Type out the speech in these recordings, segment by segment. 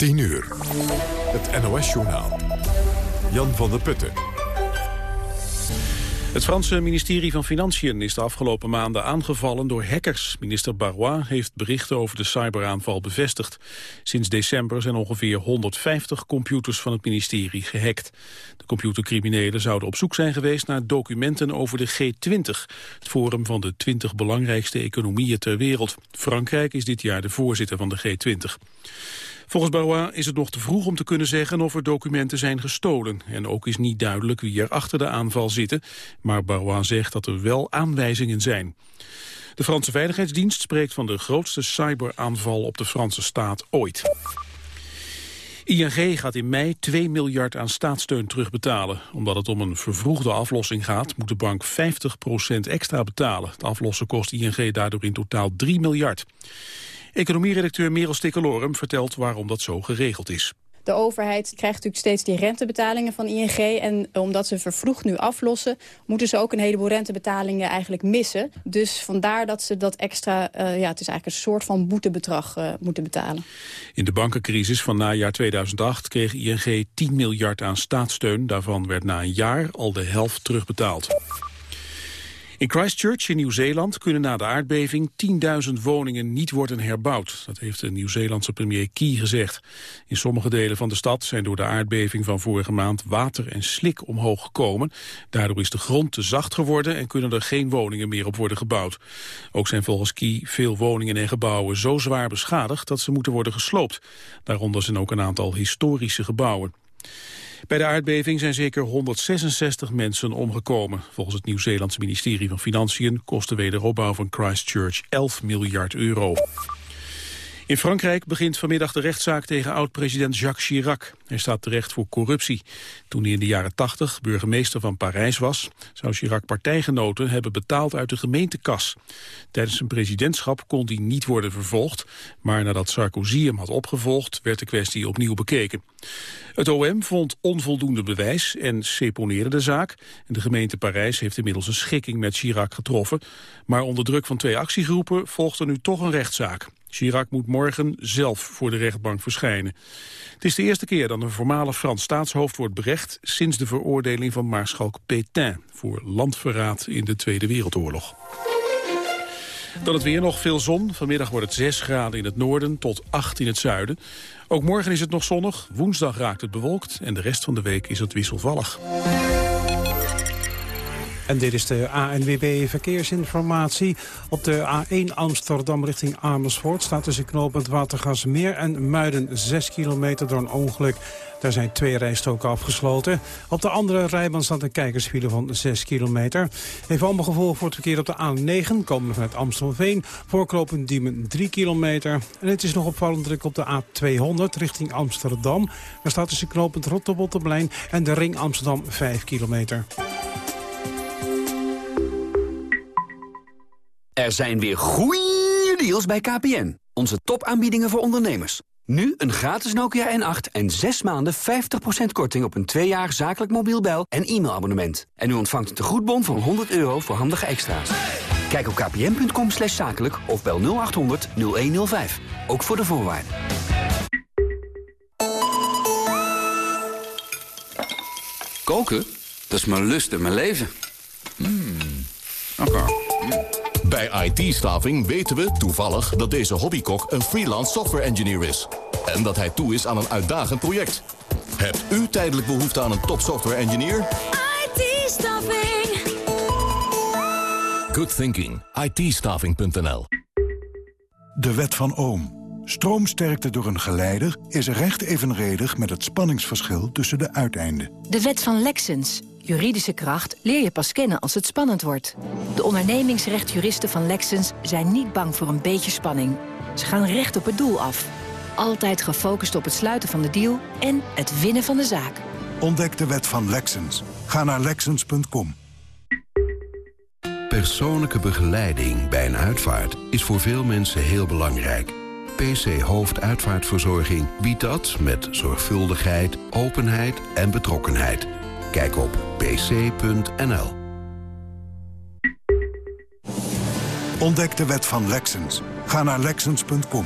10 uur. Het NOS-journaal. Jan van der Putten. Het Franse ministerie van Financiën is de afgelopen maanden aangevallen door hackers. Minister Barrois heeft berichten over de cyberaanval bevestigd. Sinds december zijn ongeveer 150 computers van het ministerie gehackt. De computercriminelen zouden op zoek zijn geweest naar documenten over de G20, het forum van de 20 belangrijkste economieën ter wereld. Frankrijk is dit jaar de voorzitter van de G20. Volgens Barrois is het nog te vroeg om te kunnen zeggen of er documenten zijn gestolen. En ook is niet duidelijk wie er achter de aanval zitten. Maar Barrois zegt dat er wel aanwijzingen zijn. De Franse Veiligheidsdienst spreekt van de grootste cyberaanval op de Franse staat ooit. ING gaat in mei 2 miljard aan staatssteun terugbetalen. Omdat het om een vervroegde aflossing gaat, moet de bank 50% extra betalen. Het aflossen kost ING daardoor in totaal 3 miljard. Economieredacteur Merel Stikkelorum vertelt waarom dat zo geregeld is. De overheid krijgt natuurlijk steeds die rentebetalingen van ING. En omdat ze vervroegd nu aflossen... moeten ze ook een heleboel rentebetalingen eigenlijk missen. Dus vandaar dat ze dat extra... Uh, ja, het is eigenlijk een soort van boetebedrag uh, moeten betalen. In de bankencrisis van najaar 2008 kreeg ING 10 miljard aan staatssteun. Daarvan werd na een jaar al de helft terugbetaald. In Christchurch in Nieuw-Zeeland kunnen na de aardbeving 10.000 woningen niet worden herbouwd. Dat heeft de Nieuw-Zeelandse premier Key gezegd. In sommige delen van de stad zijn door de aardbeving van vorige maand water en slik omhoog gekomen. Daardoor is de grond te zacht geworden en kunnen er geen woningen meer op worden gebouwd. Ook zijn volgens Key veel woningen en gebouwen zo zwaar beschadigd dat ze moeten worden gesloopt. Daaronder zijn ook een aantal historische gebouwen. Bij de aardbeving zijn zeker 166 mensen omgekomen. Volgens het Nieuw-Zeelandse ministerie van Financiën kost de wederopbouw van Christchurch 11 miljard euro. In Frankrijk begint vanmiddag de rechtszaak tegen oud-president Jacques Chirac. Hij staat terecht voor corruptie. Toen hij in de jaren 80 burgemeester van Parijs was... zou Chirac partijgenoten hebben betaald uit de gemeentekas. Tijdens zijn presidentschap kon hij niet worden vervolgd... maar nadat Sarkozy hem had opgevolgd... werd de kwestie opnieuw bekeken. Het OM vond onvoldoende bewijs en seponeerde de zaak. De gemeente Parijs heeft inmiddels een schikking met Chirac getroffen. Maar onder druk van twee actiegroepen volgt er nu toch een rechtszaak. Chirac moet morgen zelf voor de rechtbank verschijnen. Het is de eerste keer dat een voormalig Frans staatshoofd wordt berecht... sinds de veroordeling van Maarschalk Pétain... voor landverraad in de Tweede Wereldoorlog. Dan het weer nog veel zon. Vanmiddag wordt het 6 graden in het noorden tot 8 in het zuiden. Ook morgen is het nog zonnig. Woensdag raakt het bewolkt en de rest van de week is het wisselvallig. En dit is de ANWB Verkeersinformatie. Op de A1 Amsterdam richting Amersfoort staat tussen knooppunt Watergasmeer en Muiden 6 kilometer door een ongeluk. Daar zijn twee rijstroken afgesloten. Op de andere rijbaan staat een kijkersfile van 6 kilometer. Even allemaal gevolg voor het verkeer op de A9, komen vanuit Amstelveen. Voorknopend Diemen 3 kilometer. En het is nog opvallend druk op de A200 richting Amsterdam. Daar staat tussen knooppunt Rotterbotteplein en de ring Amsterdam 5 kilometer. Er zijn weer goeie deals bij KPN. Onze topaanbiedingen voor ondernemers. Nu een gratis Nokia N8 en 6 maanden 50% korting op een 2 jaar zakelijk mobiel bel- en e-mailabonnement. En u ontvangt een tegoedbon van 100 euro voor handige extra's. Kijk op kpn.com slash zakelijk of bel 0800 0105. Ook voor de voorwaarden. Koken? Dat is mijn lust en mijn leven. Mm. Oké. Bij IT-staving weten we toevallig dat deze hobbykok een freelance software engineer is. En dat hij toe is aan een uitdagend project. Hebt u tijdelijk behoefte aan een top software engineer? IT-staving. Good thinking. it De wet van Ohm. Stroomsterkte door een geleider is recht evenredig met het spanningsverschil tussen de uiteinden. De wet van Lexens. Juridische kracht leer je pas kennen als het spannend wordt. De ondernemingsrechtjuristen van Lexens zijn niet bang voor een beetje spanning. Ze gaan recht op het doel af. Altijd gefocust op het sluiten van de deal en het winnen van de zaak. Ontdek de wet van Lexens. Ga naar Lexens.com. Persoonlijke begeleiding bij een uitvaart is voor veel mensen heel belangrijk. PC Hoofduitvaartverzorging biedt dat met zorgvuldigheid, openheid en betrokkenheid. Kijk op pc.nl. Ontdek de wet van Lexens. Ga naar Lexens.com.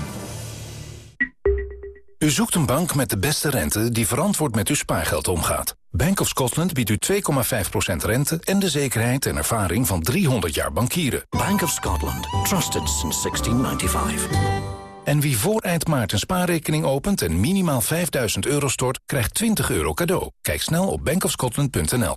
U zoekt een bank met de beste rente die verantwoord met uw spaargeld omgaat. Bank of Scotland biedt u 2,5% rente en de zekerheid en ervaring van 300 jaar bankieren. Bank of Scotland. Trusted since 1695. En wie voor eind maart een spaarrekening opent en minimaal 5000 euro stort, krijgt 20 euro cadeau. Kijk snel op bankofscotland.nl.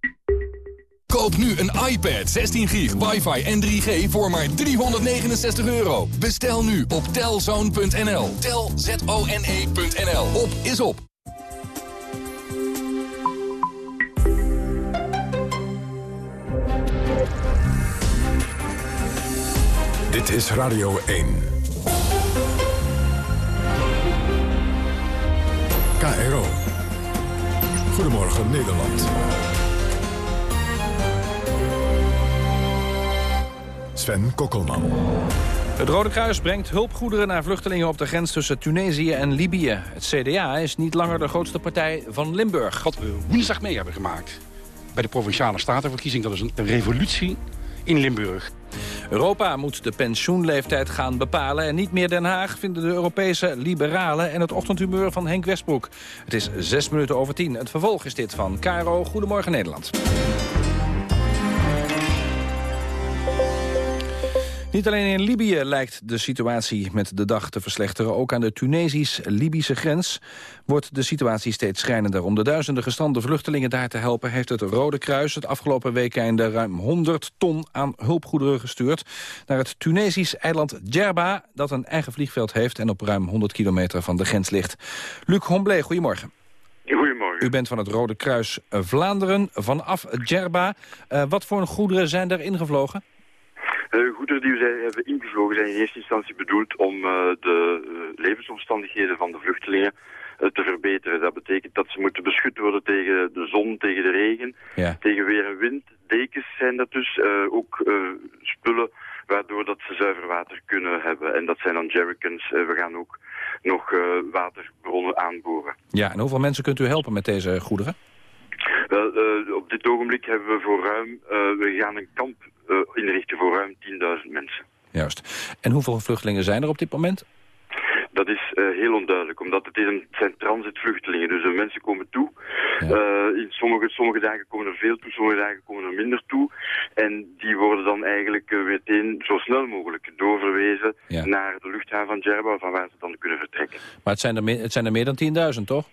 Koop nu een iPad 16 gig, wifi en 3G voor maar 369 euro. Bestel nu op telzone.nl. Telzone.nl. Op is op. Dit is Radio 1. KRO. Goedemorgen Nederland. Sven Kokkelman. Het Rode Kruis brengt hulpgoederen naar vluchtelingen op de grens tussen Tunesië en Libië. Het CDA is niet langer de grootste partij van Limburg. Wat we woensdag mee hebben gemaakt bij de Provinciale Statenverkiezing... dat is een revolutie in Limburg. Europa moet de pensioenleeftijd gaan bepalen... en niet meer Den Haag vinden de Europese liberalen... en het ochtendhumeur van Henk Westbroek. Het is zes minuten over tien. Het vervolg is dit van Caro Goedemorgen Nederland. Niet alleen in Libië lijkt de situatie met de dag te verslechteren. Ook aan de Tunesisch-Libische grens wordt de situatie steeds schrijnender. Om de duizenden gestrande vluchtelingen daar te helpen... heeft het Rode Kruis het afgelopen weekend ruim 100 ton aan hulpgoederen gestuurd... naar het Tunesisch eiland Djerba, dat een eigen vliegveld heeft... en op ruim 100 kilometer van de grens ligt. Luc Homblé, goedemorgen. Goedemorgen. U bent van het Rode Kruis Vlaanderen vanaf Djerba. Uh, wat voor goederen zijn er ingevlogen? De goederen die we hebben ingevlogen zijn in eerste instantie bedoeld om uh, de uh, levensomstandigheden van de vluchtelingen te verbeteren. Dat betekent dat ze moeten beschut worden tegen de zon, tegen de regen, ja. tegen weer en wind. Dekens zijn dat dus, ook spullen waardoor dat ze zuiver water kunnen hebben. En dat zijn dan jerrycans. we gaan ook nog waterbronnen aanboren. Ja, en hoeveel mensen kunt u helpen met deze goederen? Wel, uh, op dit ogenblik hebben we voor ruim, uh, we gaan een kamp uh, inrichten voor ruim 10.000 mensen. Juist. En hoeveel vluchtelingen zijn er op dit moment? Dat is heel onduidelijk, omdat het, is een, het zijn transitvluchtelingen. Dus de mensen komen toe. Ja. in sommige, sommige dagen komen er veel toe, sommige dagen komen er minder toe. En die worden dan eigenlijk meteen zo snel mogelijk doorverwezen ja. naar de luchthaven van Djerba, van waar ze dan kunnen vertrekken. Maar het zijn er, me het zijn er meer dan 10.000, toch?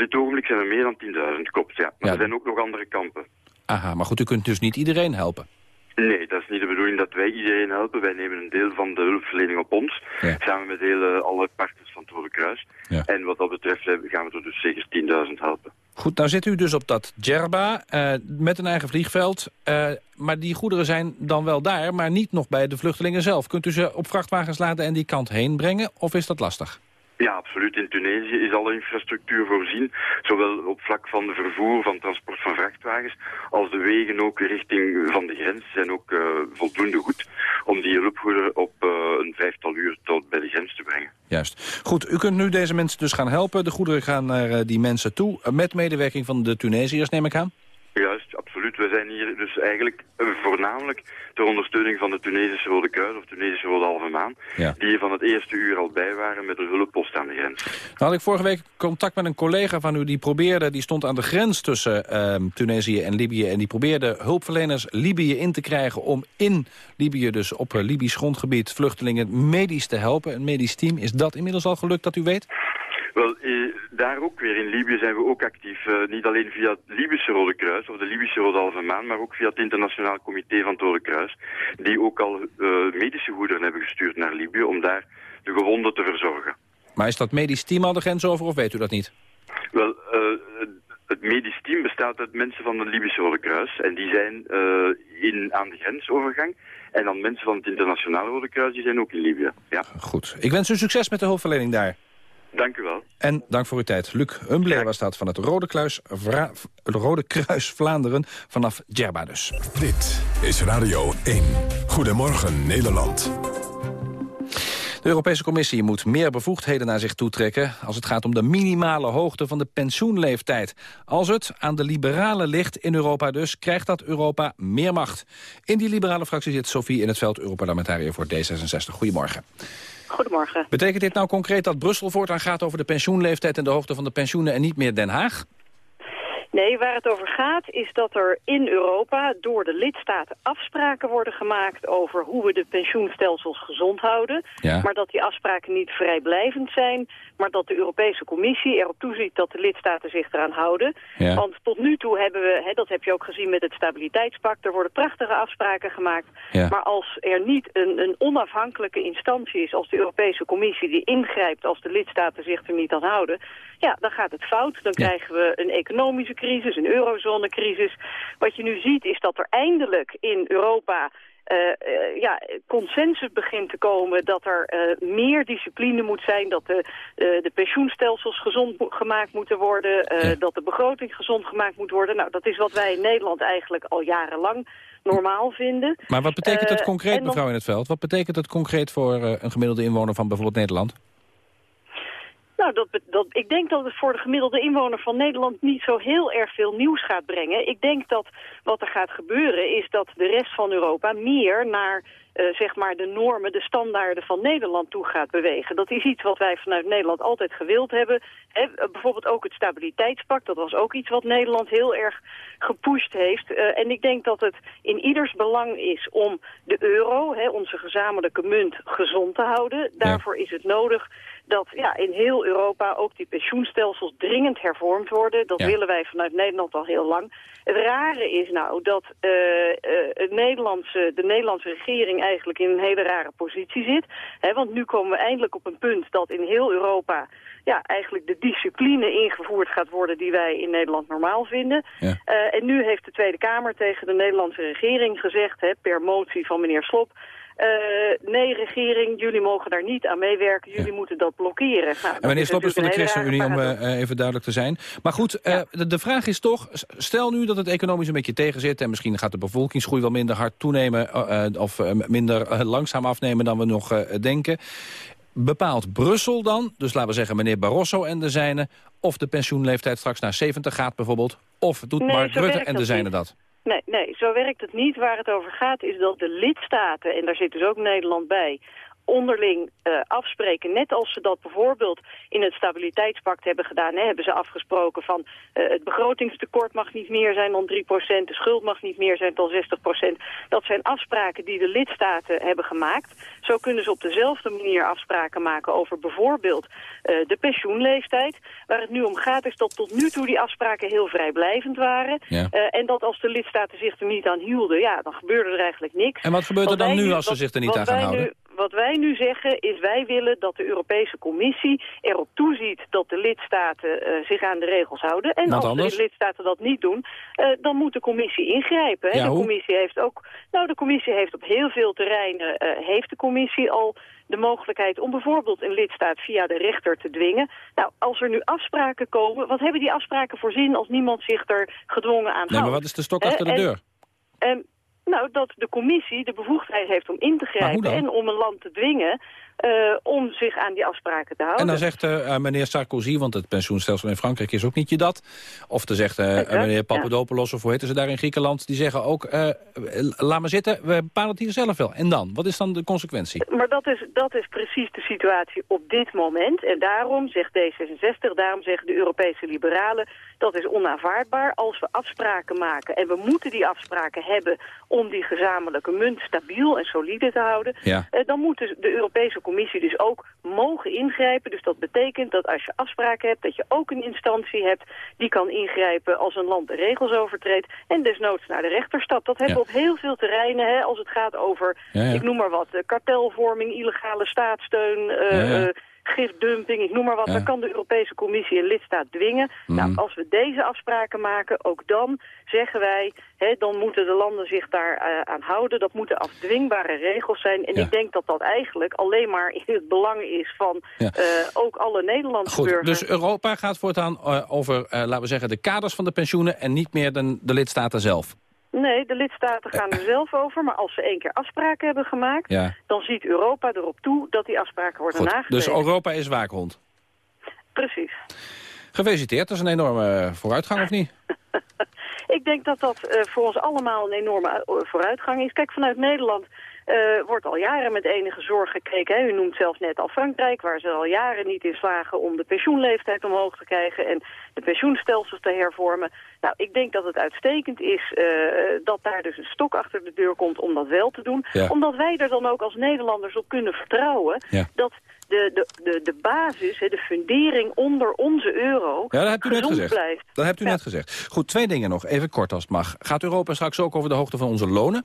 Dit ogenblik zijn er meer dan 10.000, klopt, ja. Maar Ja. er zijn ook nog andere kampen. Aha, maar goed, u kunt dus niet iedereen helpen. Nee, dat is niet de bedoeling dat wij iedereen helpen. Wij nemen een deel van de hulpverlening op ons, Ja. samen met hele, alle partners van het Rode Kruis. Ja. En wat dat betreft eh, gaan we er dus zeker 10.000 helpen. Goed, nou zit u dus op dat Djerba eh, met een eigen vliegveld. eh, maar die goederen zijn dan wel daar, maar niet nog bij de vluchtelingen zelf. Kunt u ze op vrachtwagens laten en die kant heen brengen? Of is dat lastig? Ja, absoluut. In Tunesië is alle infrastructuur voorzien, zowel op vlak van de vervoer, van transport van vrachtwagens, als de wegen ook richting van de grens zijn ook uh, voldoende goed om die hulpgoederen op uh, een vijftal uur tot bij de grens te brengen. Juist. Goed, u kunt nu deze mensen dus gaan helpen. De goederen gaan naar uh, die mensen toe, met medewerking van de Tunesiërs, neem ik aan? Juist, absoluut. We zijn hier dus eigenlijk uh, voornamelijk ter ondersteuning van de Tunesische Rode Kruis of Tunesische Rode Halve Maan, ja. die hier van het eerste uur al bij waren met een hulppost aan de grens. Nou had ik vorige week contact met een collega van u die probeerde, die stond aan de grens tussen uh, Tunesië en Libië en die probeerde hulpverleners Libië in te krijgen om in Libië, dus op uh, Libisch grondgebied, vluchtelingen medisch te helpen, een medisch team. Is dat inmiddels al gelukt dat u weet? Wel, eh, daar ook weer in Libië zijn we ook actief. Uh, niet alleen via het Libische Rode Kruis of de Libische Rode Halve Maan, maar ook via het Internationaal Comité van het Rode Kruis, die ook al uh, medische goederen hebben gestuurd naar Libië om daar de gewonden te verzorgen. Maar is dat medisch team al de grens over of weet u dat niet? Wel, uh, het medisch team bestaat uit mensen van het Libische Rode Kruis en die zijn in, aan de grensovergang. En dan mensen van het Internationaal Rode Kruis, die zijn ook in Libië. Ja. Goed. Ik wens u succes met de hulpverlening daar. Dank u wel. En dank voor uw tijd. Luc Humbler was dat van het Rode, Kluis, Vra Rode Kruis Vlaanderen vanaf Djerba dus. Dit is Radio 1. Goedemorgen Nederland. De Europese Commissie moet meer bevoegdheden naar zich toetrekken... als het gaat om de minimale hoogte van de pensioenleeftijd. Als het aan de liberalen ligt in Europa dus, krijgt dat Europa meer macht. In die liberale fractie zit Sophie in het veld, Europarlementariër voor D66. Goedemorgen. Goedemorgen. Betekent dit nou concreet dat Brussel voortaan gaat over de pensioenleeftijd en de hoogte van de pensioenen en niet meer Den Haag? Nee, waar het over gaat is dat er in Europa door de lidstaten afspraken worden gemaakt over hoe we de pensioenstelsels gezond houden. Ja. Maar dat die afspraken niet vrijblijvend zijn, maar dat de Europese Commissie erop toeziet dat de lidstaten zich eraan houden. Ja. Want tot nu toe hebben we, hè, dat heb je ook gezien met het stabiliteitspact, er worden prachtige afspraken gemaakt. Ja. Maar als er niet een, een onafhankelijke instantie is als de Europese Commissie die ingrijpt als de lidstaten zich er niet aan houden, ja, dan gaat het fout. Dan krijgen we een economische crisis, een eurozonecrisis. Wat je nu ziet is dat er eindelijk in Europa ja, consensus begint te komen dat er eh, meer discipline moet zijn, dat de, eh, de pensioenstelsels gezond gemaakt moeten worden, eh, dat de begroting gezond gemaakt moet worden. Nou, dat is wat wij in Nederland eigenlijk al jarenlang normaal vinden. Maar wat betekent Eh, concreet, mevrouw in het veld? Wat betekent het concreet voor eh, een gemiddelde inwoner van bijvoorbeeld Nederland? Nou, dat, dat, ik denk dat het voor de gemiddelde inwoner van Nederland niet zo heel erg veel nieuws gaat brengen. Ik denk dat wat er gaat gebeuren is dat de rest van Europa meer naar eh, zeg maar de normen, de standaarden van Nederland toe gaat bewegen. Dat is iets wat wij vanuit Nederland altijd gewild hebben. Eh, bijvoorbeeld ook het stabiliteitspact, dat was ook iets wat Nederland heel erg gepusht heeft. Eh, en ik denk dat het in ieders belang is om de euro, onze gezamenlijke munt, gezond te houden. Daarvoor is het nodig dat ja, in heel Europa ook die pensioenstelsels dringend hervormd worden. Dat Ja. willen wij vanuit Nederland al heel lang. Het rare is nou dat eh, eh, het Nederlandse, de Nederlandse regering eigenlijk in een hele rare positie zit. Want nu komen we eindelijk op een punt dat in heel Europa ja, eigenlijk de discipline ingevoerd gaat worden die wij in Nederland normaal vinden. Ja. Eh, en nu heeft de Tweede Kamer tegen de Nederlandse regering gezegd, per motie van meneer Slop... eh, nee, regering, jullie mogen daar niet aan meewerken. Jullie moeten dat blokkeren. Nou, En meneer van de ChristenUnie, om eh, even duidelijk te zijn. Maar goed, eh, de, de vraag is toch, stel nu dat het economisch een beetje tegen zit... en misschien gaat de bevolkingsgroei wel minder hard toenemen... of minder langzaam afnemen dan we nog denken. Bepaalt Brussel dan, dus laten we zeggen meneer Barroso en de zijne... of de pensioenleeftijd straks naar 70 gaat bijvoorbeeld... of doet Nee, Mark Rutte en de dat zijne niet. dat? Nee, nee, zo werkt het niet. Waar het over gaat is dat de lidstaten, en daar zit dus ook Nederland bij onderling eh, afspreken, net als ze dat bijvoorbeeld in het stabiliteitspact hebben gedaan, hè, hebben ze afgesproken van eh, het begrotingstekort mag niet meer zijn dan 3%, de schuld mag niet meer zijn dan 60%. Dat zijn afspraken die de lidstaten hebben gemaakt. Zo kunnen ze op dezelfde manier afspraken maken over bijvoorbeeld eh, de pensioenleeftijd. Waar het nu om gaat is dat tot nu toe die afspraken heel vrijblijvend waren. Ja. En dat als de lidstaten zich er niet aan hielden, ja, dan gebeurde er eigenlijk niks. En wat gebeurt er dan nu als ze zich er niet aan gaan houden? Nu, wat wij nu zeggen is wij willen dat de Europese Commissie erop toeziet dat de lidstaten eh, zich aan de regels houden. En als anders? de lidstaten dat niet doen, eh, dan moet de Commissie ingrijpen. hè. Ja, de? Commissie heeft ook, nou de Commissie heeft op heel veel terreinen, eh, heeft de Commissie al de mogelijkheid om bijvoorbeeld een lidstaat via de rechter te dwingen. Nou, als er nu afspraken komen, wat hebben die afspraken voor zin als niemand zich er gedwongen aan houdt? Nee, maar wat is de stok achter de en- deur? en, nou, dat de commissie de bevoegdheid heeft om in te grijpen en om een land te dwingen eh, om zich aan die afspraken te houden. En dan zegt eh, eh, meneer Sarkozy, want het pensioenstelsel in Frankrijk is ook niet je dat. Of dan zegt Exact, meneer Papadopoulos, of hoe heten ze daar in Griekenland... die zeggen ook, laat maar zitten, we bepalen het hier zelf wel. En dan? Wat is dan de consequentie? Maar dat is, dat is precies de situatie op dit moment. En daarom zegt D66, daarom zeggen de Europese liberalen... dat is onaanvaardbaar als we afspraken maken. En we moeten die afspraken hebben om die gezamenlijke munt stabiel en solide te houden. Ja. Dan moet dus de Europese Commissie dus ook mogen ingrijpen. Dus dat betekent dat als je afspraken hebt, dat je ook een instantie hebt... die kan ingrijpen als een land de regels overtreedt... en desnoods naar de rechter stapt. Dat hebben we op heel veel terreinen, hè, als het gaat over, Ja, ja. ik noem maar wat... eh, kartelvorming, illegale staatssteun... eh, eh, gifdumping, ik noem maar wat, Ja. dan kan de Europese Commissie een lidstaat dwingen. Mhm. Nou, als we deze afspraken maken, ook dan zeggen wij, hè, dan moeten de landen zich daar eh, aan houden. Dat moeten afdwingbare regels zijn. En Ja. ik denk dat dat eigenlijk alleen maar in het belang is van Ja. eh, ook alle Nederlandse Goed, burgers. dus Europa gaat voortaan eh, over, laten we zeggen, de kaders van de pensioenen... en niet meer de, de lidstaten zelf. Nee, de lidstaten gaan er zelf over. Maar als ze één keer afspraken hebben gemaakt, Ja. dan ziet Europa erop toe dat die afspraken worden Goed, nageleefd. dus Europa is waakhond. Precies. Gefeliciteerd, dat is een enorme eh, vooruitgang, of niet? Ik denk dat dat eh, voor ons allemaal een enorme eh, vooruitgang is. Kijk, vanuit Nederland uh, wordt al jaren met enige zorg gekeken. Hè. U noemt zelfs net al Frankrijk, waar ze al jaren niet in slagen om de pensioenleeftijd omhoog te krijgen en de pensioenstelsels te hervormen. Nou, ik denk dat het uitstekend is uh, dat daar dus een stok achter de deur komt om dat wel te doen. Ja. Omdat wij er dan ook als Nederlanders op kunnen vertrouwen Ja. dat de, de, de, de basis, de fundering onder onze euro Ja, dat hebt u net gezegd. blijft. Dat hebt u net gezegd. Goed, twee dingen nog. Even kort als het mag. Gaat Europa straks ook over de hoogte van onze lonen?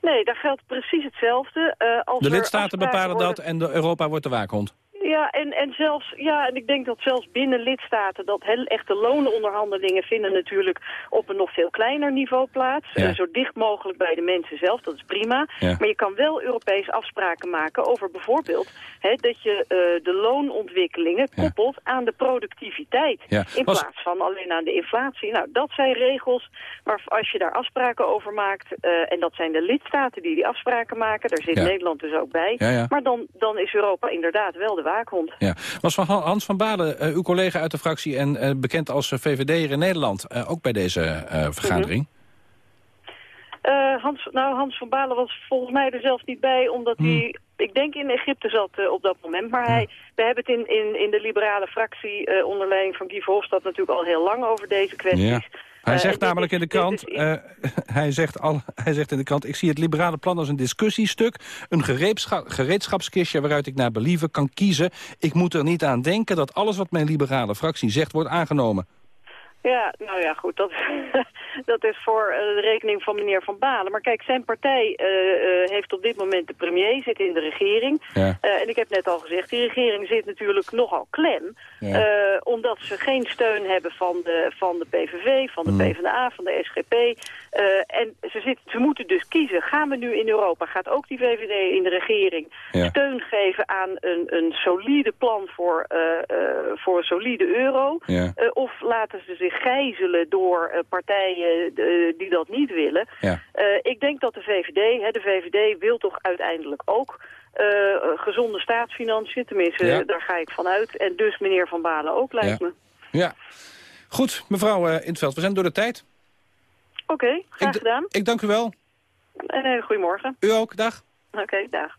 Nee, daar geldt precies hetzelfde. Eh, als De lidstaten bepalen worden- dat en de Europa wordt de waakhond. Ja, en, en zelfs, ja, en ik denk dat zelfs binnen lidstaten dat heel echte lonenonderhandelingen vinden natuurlijk op een nog veel kleiner niveau plaats. Ja. Zo dicht mogelijk bij de mensen zelf, dat is prima. Ja. Maar je kan wel Europees afspraken maken over bijvoorbeeld hè, dat je eh, de loonontwikkelingen koppelt aan de productiviteit. In Was- plaats van alleen aan de inflatie. Nou, dat zijn regels, maar als je daar afspraken over maakt, eh, en dat zijn de lidstaten die die afspraken maken, daar zit. Nederland dus ook bij. Maar dan, dan is Europa inderdaad wel de waakhond. Ja. Was van Han- Hans van Balen, eh, uw collega uit de fractie... en eh, bekend als eh, VVD'er in Nederland, ook bij deze vergadering? Eh, Hans, nou, Hans van Balen was volgens mij er zelfs niet bij, omdat Hmm. hij, ik denk in Egypte zat op dat moment. Maar hij, we hebben het in, in, in de liberale fractie eh onder leiding van Guy Verhofstadt natuurlijk al heel lang over deze kwesties. Ja. Hij Eh, zegt namelijk in de krant, is eh, hij, zegt al, hij zegt in de krant... ik zie het liberale plan als een discussiestuk, een gereedscha- gereedschapskistje... waaruit ik naar believen kan kiezen. Ik moet er niet aan denken dat alles wat mijn liberale fractie zegt wordt aangenomen. Ja, nou ja, goed, dat, dat is voor eh, de rekening van meneer Van Balen. Maar kijk, zijn partij eh, eh, heeft op dit moment de premier, zit in de regering. Ja. En ik heb net al gezegd, die regering zit natuurlijk nogal klem. Ja. omdat ze geen steun hebben van de, van de PVV, van de Hmm. PvdA, van de SGP. En ze, zit, ze moeten dus kiezen. Gaan we nu in Europa, gaat ook die VVD in de regering Ja. steun geven aan een, een solide plan voor, voor een solide euro? Of laten ze zich gijzelen door eh, partijen eh, die dat niet willen. Ja. Eh, ik denk dat de VVD, hè, de VVD wil toch uiteindelijk ook gezonde staatsfinanciën. Tenminste, Ja. daar ga ik vanuit. En dus meneer Van Balen ook, lijkt Ja. me. Ja. Goed, mevrouw eh Intveld, we zijn door de tijd. Oké, graag gedaan. Ik dank u wel. En een goedemorgen. U ook, dag. Oké, dag.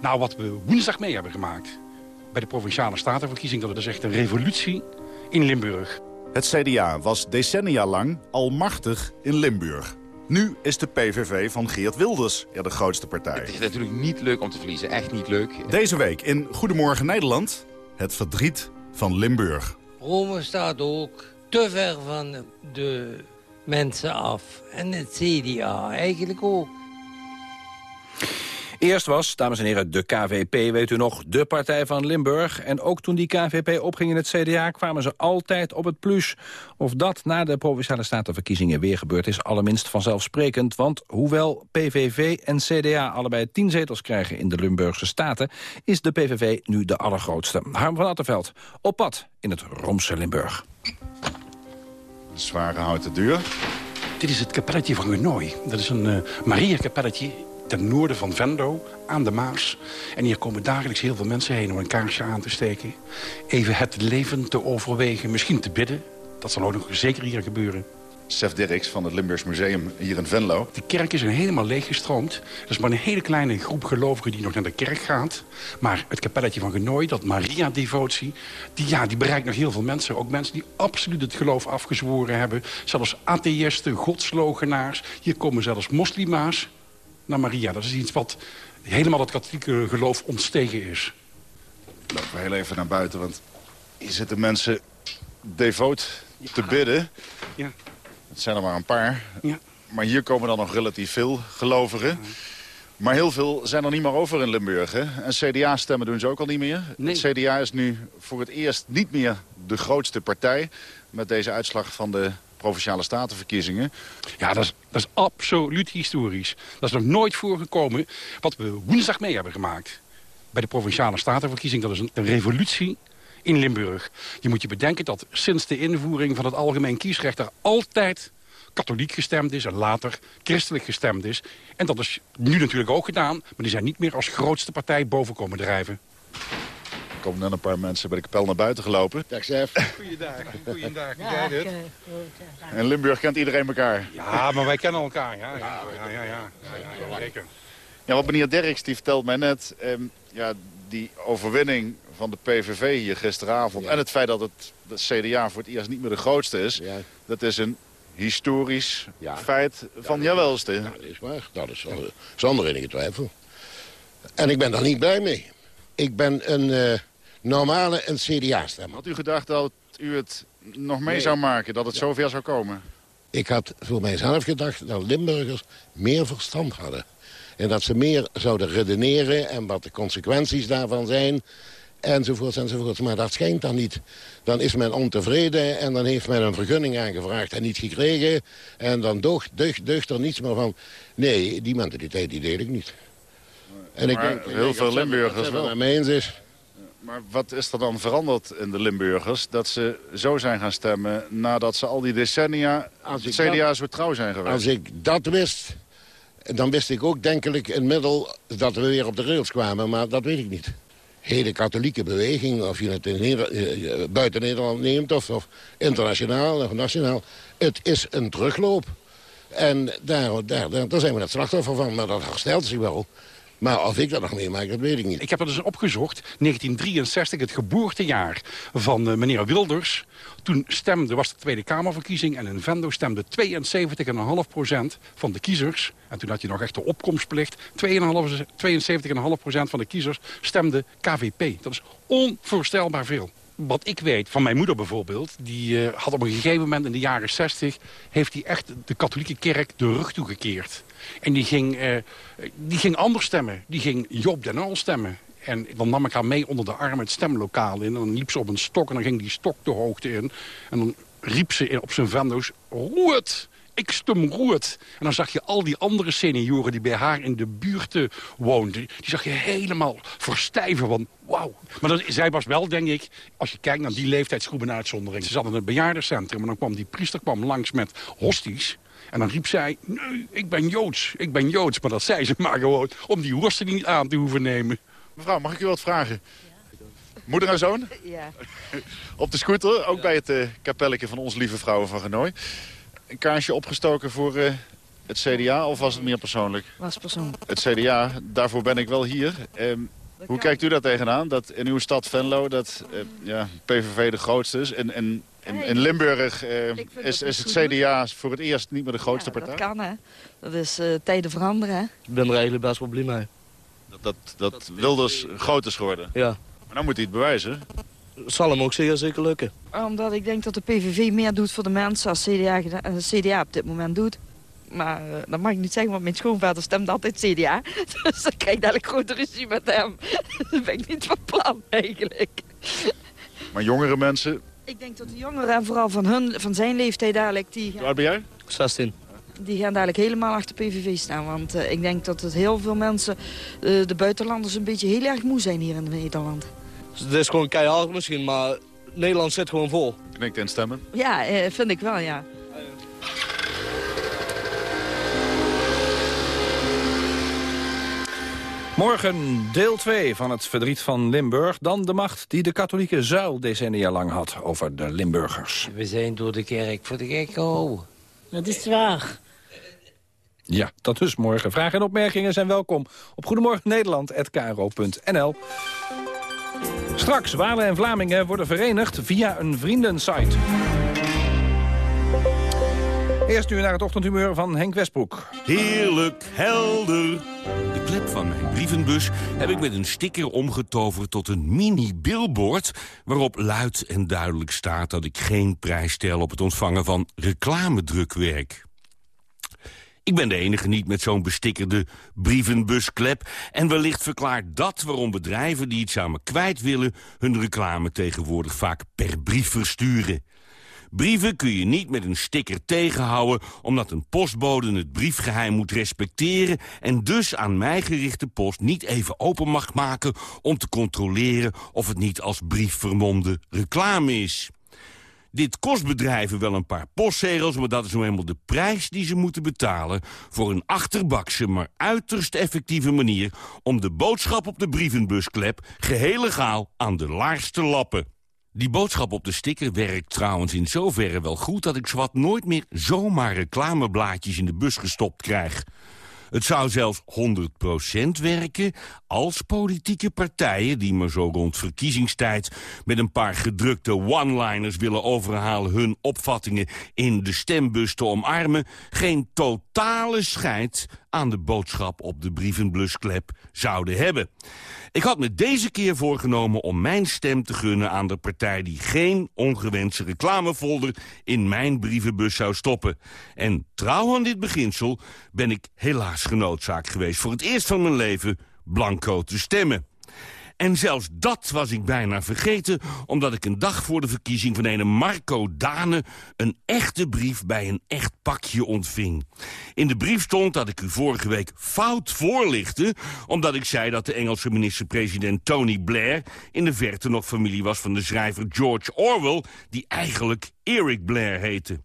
Nou, wat we woensdag mee hebben gemaakt bij de Provinciale Statenverkiezing... dat is echt een revolutie in Limburg. Het CDA was decennia lang al machtig in Limburg. Nu is de PVV van Geert Wilders er de grootste partij. Het is natuurlijk niet leuk om te verliezen, echt niet leuk. Deze week in Goedemorgen Nederland... het verdriet van Limburg. Rome staat ook te ver van de mensen af. En het CDA eigenlijk ook. Eerst was, dames en heren, de KVP, weet u nog, de partij van Limburg. En ook toen die KVP opging in het CDA kwamen ze altijd op het plus. Of dat na de Provinciale Statenverkiezingen weer gebeurd is, allerminst vanzelfsprekend. Want hoewel PVV en CDA allebei tien zetels krijgen in de Limburgse Staten... is de PVV nu de allergrootste. Harm van Attenveld, op pad in het Romse Limburg. Zware houten deur. Dit is het kapelletje van Genooi. Dat is een uh, Maria-kapelletje ten noorden van Venlo, aan de Maas. En hier komen dagelijks heel veel mensen heen om een kaarsje aan te steken. Even het leven te overwegen, misschien te bidden. Dat zal ook nog zeker hier gebeuren. Sef Dirks van het Limburgs Museum hier in Venlo. De kerk is helemaal leeggestroomd. Er is maar een hele kleine groep gelovigen die nog naar de kerk gaat. Maar het kapelletje van Genooi, dat Maria-devotie... Die, ja, die bereikt nog heel veel mensen. Ook mensen die absoluut het geloof afgezworen hebben. Zelfs atheïsten, godslogenaars. Hier komen zelfs moslima's naar Maria. Dat is iets wat helemaal het katholieke geloof ontstegen is. Lopen we heel even naar buiten, want hier zitten mensen devoot te bidden. Ja. Het zijn er maar een paar. Ja. Maar hier komen dan nog relatief veel gelovigen. Maar heel veel zijn er niet meer over in Limburg. Hè? En CDA-stemmen doen ze ook al niet meer. Nee. Het CDA is nu voor het eerst niet meer de grootste partij... met deze uitslag van de Provinciale Statenverkiezingen. Ja, dat is, dat is absoluut historisch. Dat is nog nooit voorgekomen wat we woensdag mee hebben gemaakt. Bij de Provinciale Statenverkiezing, dat is een, een revolutie in Limburg. Je moet je bedenken dat sinds de invoering van het algemeen kiesrecht... er altijd katholiek gestemd is en later christelijk gestemd is. En dat is nu natuurlijk ook gedaan, maar die zijn niet meer als grootste partij boven komen drijven. Er komen net een paar mensen bij de kapel naar buiten gelopen. Dag, chef. Goeiedag, goeiedag. Hoe jij dit? In Limburg kent iedereen elkaar. Ja, maar wij kennen elkaar. Ja, ja, ja, ja, ja, ja, ja, zeker. Ja, wat meneer Derks die vertelt mij net... ehm, ja, die overwinning van de PVV hier gisteravond... en het feit dat het, CDA voor het eerst niet meer de grootste is... dat is een historisch feit van jouw welste. Ja, dat is waar. Dat is zonder, zonder enige twijfel. En ik ben daar niet blij mee. Ik ben een eh, normale een CDA-stemmer. Had u gedacht dat u het nog mee Nee. zou maken, dat het zover zou komen? Ik had voor mijzelf gedacht dat Limburgers meer verstand hadden. En dat ze meer zouden redeneren en wat de consequenties daarvan zijn. Enzovoorts, enzovoorts. Maar dat schijnt dan niet. Dan is men ontevreden en dan heeft men een vergunning aangevraagd en niet gekregen. En dan deugt, deugt, deugt er niets meer van. Nee, die mentaliteit die deel ik niet. En ik denk, heel veel Limburgers wel. eens is. Maar wat is er dan veranderd in de Limburgers... dat ze zo zijn gaan stemmen nadat ze al die decennia... Als het CDA dat- zo trouw zijn geweest? Als ik dat wist, dan wist ik ook denkelijk een middel dat we weer op de rails kwamen. Maar dat weet ik niet. Hele katholieke beweging, of je het in eh, eh, buiten Nederland neemt of, of internationaal of nationaal. Het is een terugloop. En daar, daar, daar, daar zijn we het slachtoffer van, maar dat herstelt zich wel. Maar of ik dat nog meemaak, dat weet ik niet. Ik heb dat eens opgezocht. 1963, het geboortejaar van eh, meneer Wilders. Toen stemde, was de Tweede Kamerverkiezing en in Vendo stemde 72,5% van de kiezers. En toen had je nog echt de opkomstplicht. 2,5 72,5% van de kiezers stemde KVP. Dat is onvoorstelbaar veel. Wat ik weet van mijn moeder bijvoorbeeld... die eh, had op een gegeven moment in de jaren 60... heeft hij echt de katholieke kerk de rug toegekeerd. En die ging, eh, die ging anders stemmen. Die ging Joop den Uyl stemmen. En dan nam ik haar mee onder de arm het stemlokaal in. En dan liep ze op een stok en dan ging die stok de hoogte in. En dan riep ze op zijn vendo's... Roert! Ik stem roert. En dan zag je al die andere senioren die bij haar in de buurt eh, woonden. Die zag je helemaal verstijven van wauw. Maar dat, zij was wel, denk ik, als je kijkt naar die leeftijdsgroep een uitzondering. Ze zat in het bejaardencentrum en dan kwam die priester kwam langs met hosties. En dan riep zij, nee, ik ben Joods, ik ben Joods. Maar dat zei ze maar gewoon om die worsten niet aan te hoeven nemen. Mevrouw, mag ik u wat vragen? Moeder en zoon? Ja. Op de scooter, ook bij het eh, kapelletje van Onze Lieve Vrouwen van Genooi. Een kaarsje opgestoken voor eh, het CDA of was het meer persoonlijk? Was persoonlijk. Het CDA, daarvoor ben ik wel hier. Ehm, hoe kijkt u daar tegenaan? Dat in uw stad Venlo dat eh, ja, PVV de grootste is. En, en, in, in Limburg eh, is, dat is het CDA voor het eerst niet meer de grootste Ja, partij? dat kan, hè. Dat is eh, tijden veranderen, hè. Ik ben er eigenlijk best wel blij mee. Dat, dat, dat Wilders groot is geworden. Ja. Maar dan moet hij het bewijzen. Het zal hem ook zeer zeker lukken. Omdat ik denk dat de PVV meer doet voor de mensen als CDA, eh, CDA op dit moment doet. Maar dat mag ik niet zeggen, want mijn schoonvader stemt altijd CDA. Dus dan krijg ik dadelijk grote ruzie met hem. dat ben ik niet van plan, eigenlijk. Maar jongere mensen, Ik denk dat de jongeren, en vooral van, hun, van zijn leeftijd dadelijk, die, hoe oud ben jij? 16. die gaan dadelijk helemaal achter PVV staan. Want eh, ik denk dat het heel veel mensen, eh, de buitenlanders, een beetje heel erg moe zijn hier in Nederland. Dus het is gewoon keihard misschien, maar Nederland zit gewoon vol. Knikt instemmen. Ja, eh, vind ik wel, ja. Morgen deel 2 van het verdriet van Limburg. Dan de macht die de katholieke zuil decennia lang had over de Limburgers. We zijn door de kerk voor de gek gehouden. Dat is waar. Ja, dat dus morgen. Vragen en opmerkingen zijn welkom op Goedemorgen Nederland@kro.nl. Straks, Walen en Vlamingen worden verenigd via een vriendensite. Eerst nu naar het ochtendhumeur van Henk Westbroek. Heerlijk, helder. De klep van mijn brievenbus heb ik met een sticker omgetoverd tot een mini-billboard... waarop luid en duidelijk staat dat ik geen prijs stel op het ontvangen van reclamedrukwerk. Ik ben de enige niet met zo'n bestikkerde brievenbusklep... en wellicht verklaart dat waarom bedrijven die iets aan me kwijt willen... hun reclame tegenwoordig vaak per brief versturen. Brieven kun je niet met een sticker tegenhouden... omdat een postbode het briefgeheim moet respecteren... en dus aan mij gerichte post niet even open mag maken... om te controleren of het niet als brief vermomde reclame is. Dit kost bedrijven wel een paar postzegels... maar dat is nou eenmaal de prijs die ze moeten betalen... voor een achterbakse, maar uiterst effectieve manier... om de boodschap op de brievenbusklep geheel legaal aan de laars te lappen. Die boodschap op de sticker werkt trouwens in zoverre wel goed... dat ik zwart nooit meer zomaar reclameblaadjes in de bus gestopt krijg. Het zou zelfs 100% werken als politieke partijen... die maar zo rond verkiezingstijd met een paar gedrukte one-liners willen overhalen... hun opvattingen in de stembus te omarmen... geen totale scheid aan de boodschap op de brievenblusklep zouden hebben. Ik had me deze keer voorgenomen om mijn stem te gunnen aan de partij... die geen ongewenste reclamefolder in mijn brievenbus zou stoppen. En trouw aan dit beginsel ben ik helaas genoodzaakt geweest... voor het eerst van mijn leven blanco te stemmen. En zelfs dat was ik bijna vergeten... omdat ik een dag voor de verkiezing van een Marco Dane... een echte brief bij een echt pakje ontving. In de brief stond dat ik u vorige week fout voorlichtte... omdat ik zei dat de Engelse minister-president Tony Blair... in de verte nog familie was van de schrijver George Orwell... die eigenlijk Eric Blair heette.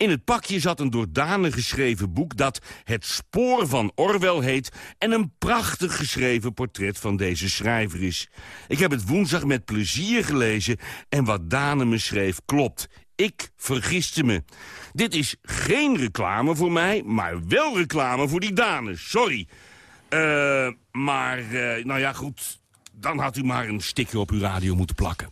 In het pakje zat een door Dane geschreven boek dat Het Spoor van Orwell heet... en een prachtig geschreven portret van deze schrijver is. Ik heb het woensdag met plezier gelezen en wat Dane me schreef klopt. Ik vergiste me. Dit is geen reclame voor mij, maar wel reclame voor die Dane. Sorry. Uh, maar, uh, nou ja, goed. Dan had u maar een sticker op uw radio moeten plakken.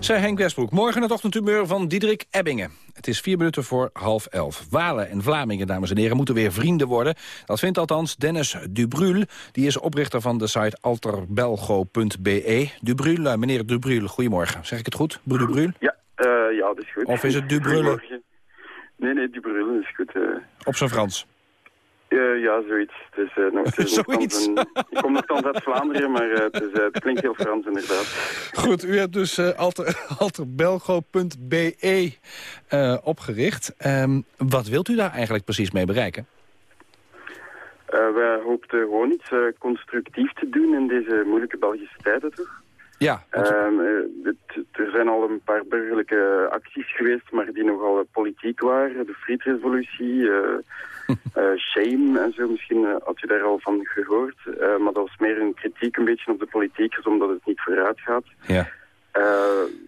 Zij Henk Westbroek. Morgen het ochtendhumeur van Diederik Ebbingen. Het is vier minuten voor half elf. Walen en Vlamingen, dames en heren, moeten weer vrienden worden. Dat vindt althans Dennis Dubrul. Die is oprichter van de site alterbelgo.be. Dubrul, uh, meneer Dubrul, goedemorgen. Zeg ik het goed? Dubrul? Ja, uh, ja, dat is goed. Of is het Dubrul? Nee, nee, Dubrul is goed. Uh... Op zijn Frans? Uh, ja, zoiets. Het is, uh, nog, het is zoiets. Een, ik kom nogthans uit Vlaanderen, maar uh, het, is, het, klinkt heel Frans inderdaad. Goed, u hebt dus alter, alterbelgo.be opgericht. Um, wat wilt u daar eigenlijk precies mee bereiken? wij hoopten gewoon iets constructief te doen in deze moeilijke Belgische tijden, toch? Ja. Want... Het, er zijn al een paar burgerlijke acties geweest, maar die nogal politiek waren. De Frietrevolutie... shame en zo, misschien uh, had je daar al van gehoord. Uh, maar dat was meer een kritiek een beetje op de politiek, dus omdat het niet vooruit gaat. Ja.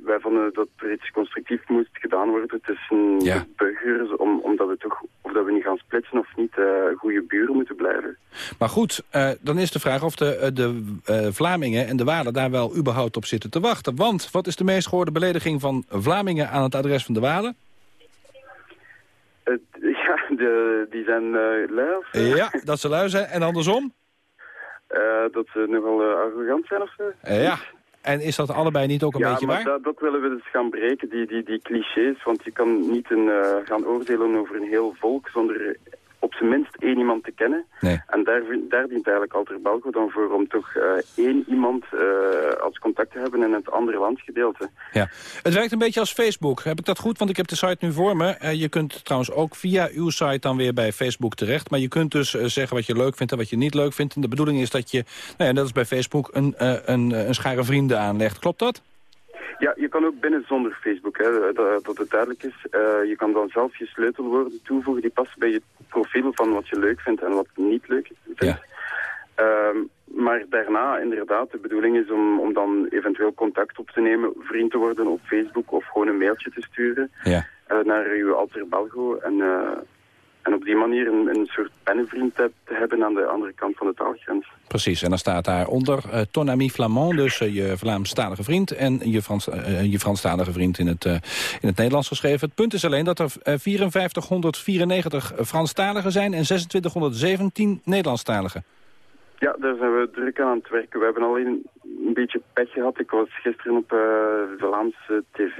wij vonden dat er iets constructief moest gedaan worden tussen ja. de burgers, om, omdat we toch, of dat we niet gaan splitsen of niet, goede buren moeten blijven. Maar goed, dan is de vraag of de, de Vlamingen en de Walen daar wel überhaupt op zitten te wachten. Want wat is de meest gehoorde belediging van Vlamingen aan het adres van de Walen? ja, de, die zijn uh, lui. Of, ja, dat ze lui zijn. En andersom? Uh, dat ze nogal uh, arrogant zijn of zo. ja. En is dat allebei niet ook een ja, beetje maar waar? Dat, dat willen we dus gaan breken, die, die, die clichés. Want je kan niet een, gaan oordelen over een heel volk zonder op zijn minst één iemand te kennen. Nee. En daar, daar dient eigenlijk Alter Belgo dan voor om toch uh, één iemand uh, als contact te hebben in het andere landsgedeelte. Ja. Het werkt een beetje als Facebook. Heb ik dat goed? Want ik heb de site nu voor me. Uh, je kunt trouwens ook via uw site dan weer bij Facebook terecht. Maar je kunt dus zeggen wat je leuk vindt en wat je niet leuk vindt. En de bedoeling is dat je, nou ja, net als bij Facebook, een, een, een schare vrienden aanlegt. Klopt dat? Ja, je kan ook binnen zonder Facebook, hè, dat, dat het duidelijk is. Uh, je kan dan zelf je sleutelwoorden toevoegen die passen bij je profiel van wat je leuk vindt en wat niet leuk vindt. Ja. Uh, maar daarna, inderdaad, de bedoeling is om, om dan eventueel contact op te nemen, vriend te worden op Facebook of gewoon een mailtje te sturen ja. uh, naar uw alter Belgo. En, en op die manier een, een soort pennenvriend te, te, hebben aan de andere kant van de taalgrens. Precies, en dan staat daaronder uh, ton ami flamand, dus uh, je Vlaamstalige vriend... en je, Frans, uh, je Franstalige vriend in het, in het Nederlands geschreven. Het punt is alleen dat er 5494 Franstaligen zijn en 2617 Nederlandstaligen. Ja, daar zijn we druk aan het werken. We hebben alleen een beetje pech gehad. Ik was gisteren op uh, Vlaamse tv.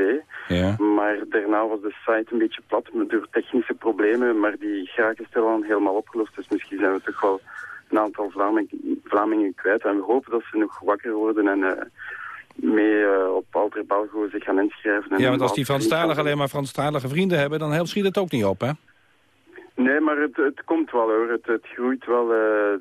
Ja. Maar daarna was de site een beetje plat door technische problemen. Maar die geraken stil al helemaal opgelost. Dus misschien zijn we toch wel een aantal Vlamingen, Vlamingen kwijt. En we hopen dat ze nog wakker worden en uh, mee uh, op Alter Belgo zich gaan inschrijven. En ja, want als die Franstaligen alleen maar Franstalige vrienden hebben... dan helpt schiet het ook niet op, hè? Nee, maar het, het komt wel hoor. Het, het groeit wel uh,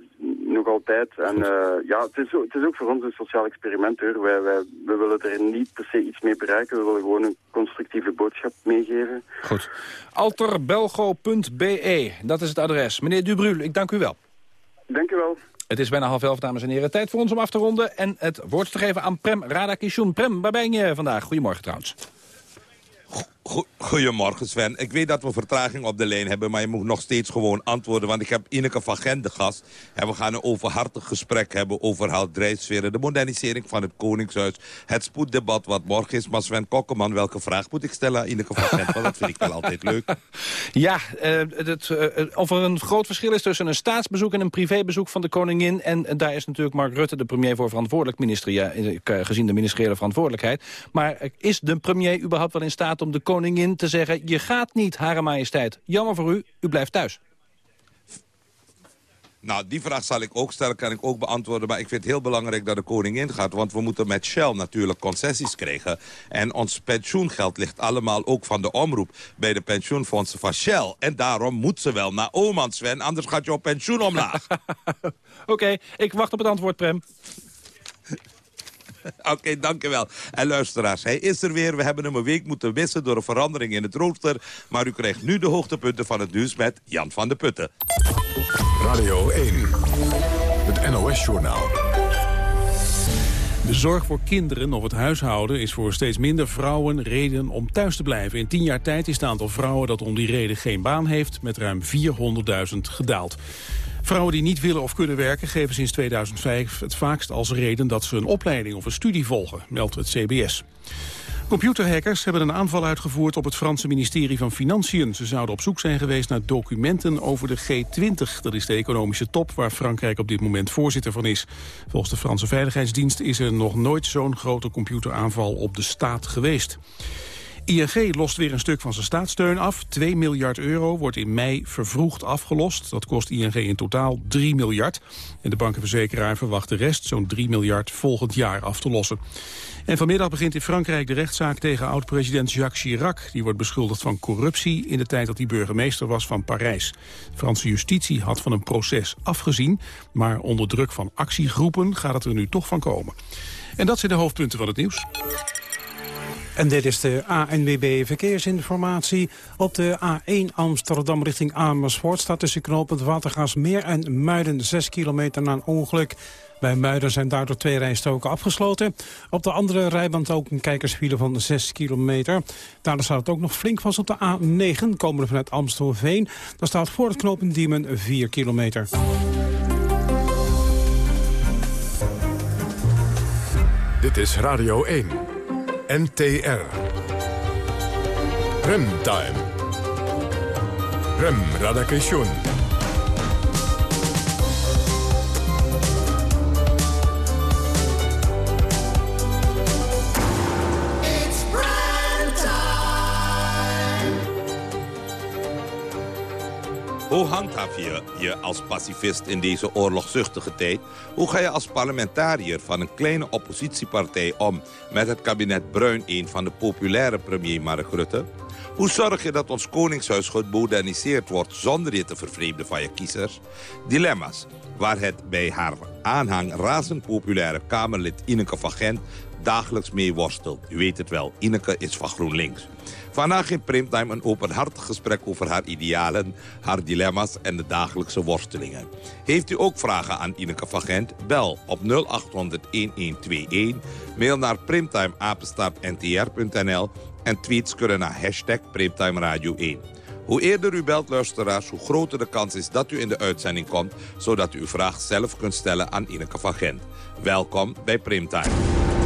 nog altijd. En uh, ja, het is, het is ook voor ons een sociaal experiment hoor. Wij, wij, we willen er niet per se iets mee bereiken. We willen gewoon een constructieve boodschap meegeven. Goed. Alterbelgo.be, dat is het adres. Meneer Dubrul, ik dank u wel. Dank u wel. Het is bijna half elf, dames en heren. Tijd voor ons om af te ronden en het woord te geven aan Prem Radakishun. Prem, waar ben je vandaag? Goedemorgen trouwens. Goedemorgen Sven. Ik weet dat we vertraging op de lijn hebben... maar je moet nog steeds gewoon antwoorden. Want ik heb Ineke van Gent de gast. En we gaan een overhartig gesprek hebben over haar drijfsferen... de modernisering van het Koningshuis. Het spoeddebat wat morgen is. Maar Sven Kokkeman, welke vraag moet ik stellen aan Ineke van? Want dat vind ik wel altijd leuk. Ja, het, uh, of er een groot verschil is tussen een staatsbezoek... en een privébezoek van de koningin. En daar is natuurlijk Mark Rutte, de premier voor verantwoordelijk minister... Ja, gezien de ministeriële verantwoordelijkheid. Maar is de premier überhaupt wel in staat om de koningin te zeggen... je gaat niet, Hare Majesteit. Jammer voor u, u blijft thuis. Nou, die vraag zal ik ook stellen, kan ik ook beantwoorden. Maar ik vind het heel belangrijk dat de koningin gaat. Want we moeten met Shell natuurlijk concessies krijgen. En ons pensioengeld ligt allemaal ook van de omroep... bij de pensioenfondsen van Shell. En daarom moet ze wel naar Oman, Sven. Anders gaat jouw pensioen omlaag. Oké, ik wacht op het antwoord, Prem. Oké, okay, dankjewel. En luisteraars, hij is er weer. We hebben hem een week moeten missen door een verandering in het rooster. Maar u krijgt nu de hoogtepunten van het nieuws met Jan van de Putten. Radio 1, het NOS-journaal. De zorg voor kinderen of het huishouden is voor steeds minder vrouwen reden om thuis te blijven. In tien jaar tijd is het aantal vrouwen dat om die reden geen baan heeft met ruim 400.000 gedaald. Vrouwen die niet willen of kunnen werken geven sinds 2005 het vaakst als reden dat ze een opleiding of een studie volgen, meldt het CBS. Computerhackers hebben een aanval uitgevoerd op het Franse ministerie van Financiën. Ze zouden op zoek zijn geweest naar documenten over de G20. Dat is de economische top waar Frankrijk op dit moment voorzitter van is. Volgens de Franse Veiligheidsdienst is er nog nooit zo'n grote computeraanval op de staat geweest. ING lost weer een stuk van zijn staatssteun af. 2 miljard euro wordt in mei vervroegd afgelost. Dat kost ING in totaal 3 miljard. En de bankenverzekeraar verwacht de rest, zo'n 3 miljard, volgend jaar af te lossen. En vanmiddag begint in Frankrijk de rechtszaak tegen oud-president Jacques Chirac. Die wordt beschuldigd van corruptie in de tijd dat hij burgemeester was van Parijs. Franse justitie had van een proces afgezien, maar onder druk van actiegroepen gaat het er nu toch van komen. En dat zijn de hoofdpunten van het nieuws. En dit is de ANWB Verkeersinformatie. Op de A1 Amsterdam richting Amersfoort staat tussen knooppunt Watergasmeer en Muiden 6 kilometer na een ongeluk. Bij Muiden zijn daardoor twee rijstoken afgesloten. Op de andere rijband ook een kijkersfile van 6 kilometer. Daardoor staat het ook nog flink vast op de A9, komende vanuit Amstelveen. Daar staat voor het knooppunt Diemen 4 kilometer. Dit is Radio 1. NTR. Remtime. Rem Radakation. Hoe handhaaf je je als pacifist in deze oorlogzuchtige tijd? Hoe ga je als parlementariër van een kleine oppositiepartij om... met het kabinet Bruin 1 van de populaire premier Mark Rutte? Hoe zorg je dat ons koningshuis gemoderniseerd wordt... zonder je te vervreemden van je kiezers? Dilemma's waar het bij haar aanhang razend populaire Kamerlid Ineke van Gent dagelijks mee worstelt. U weet het wel, Ineke is van GroenLinks. Vandaag in Primtime een openhartig gesprek over haar idealen, haar dilemma's en de dagelijkse worstelingen. Heeft u ook vragen aan Ineke van Gent? Bel op 0800-1121, mail naar primtimeapenstaartntr.nl en tweets kunnen naar hashtag Primtime Radio 1. Hoe eerder u belt, luisteraars, hoe groter de kans is dat u in de uitzending komt... zodat u uw vraag zelf kunt stellen aan Ineke van Gent. Welkom bij Primtime.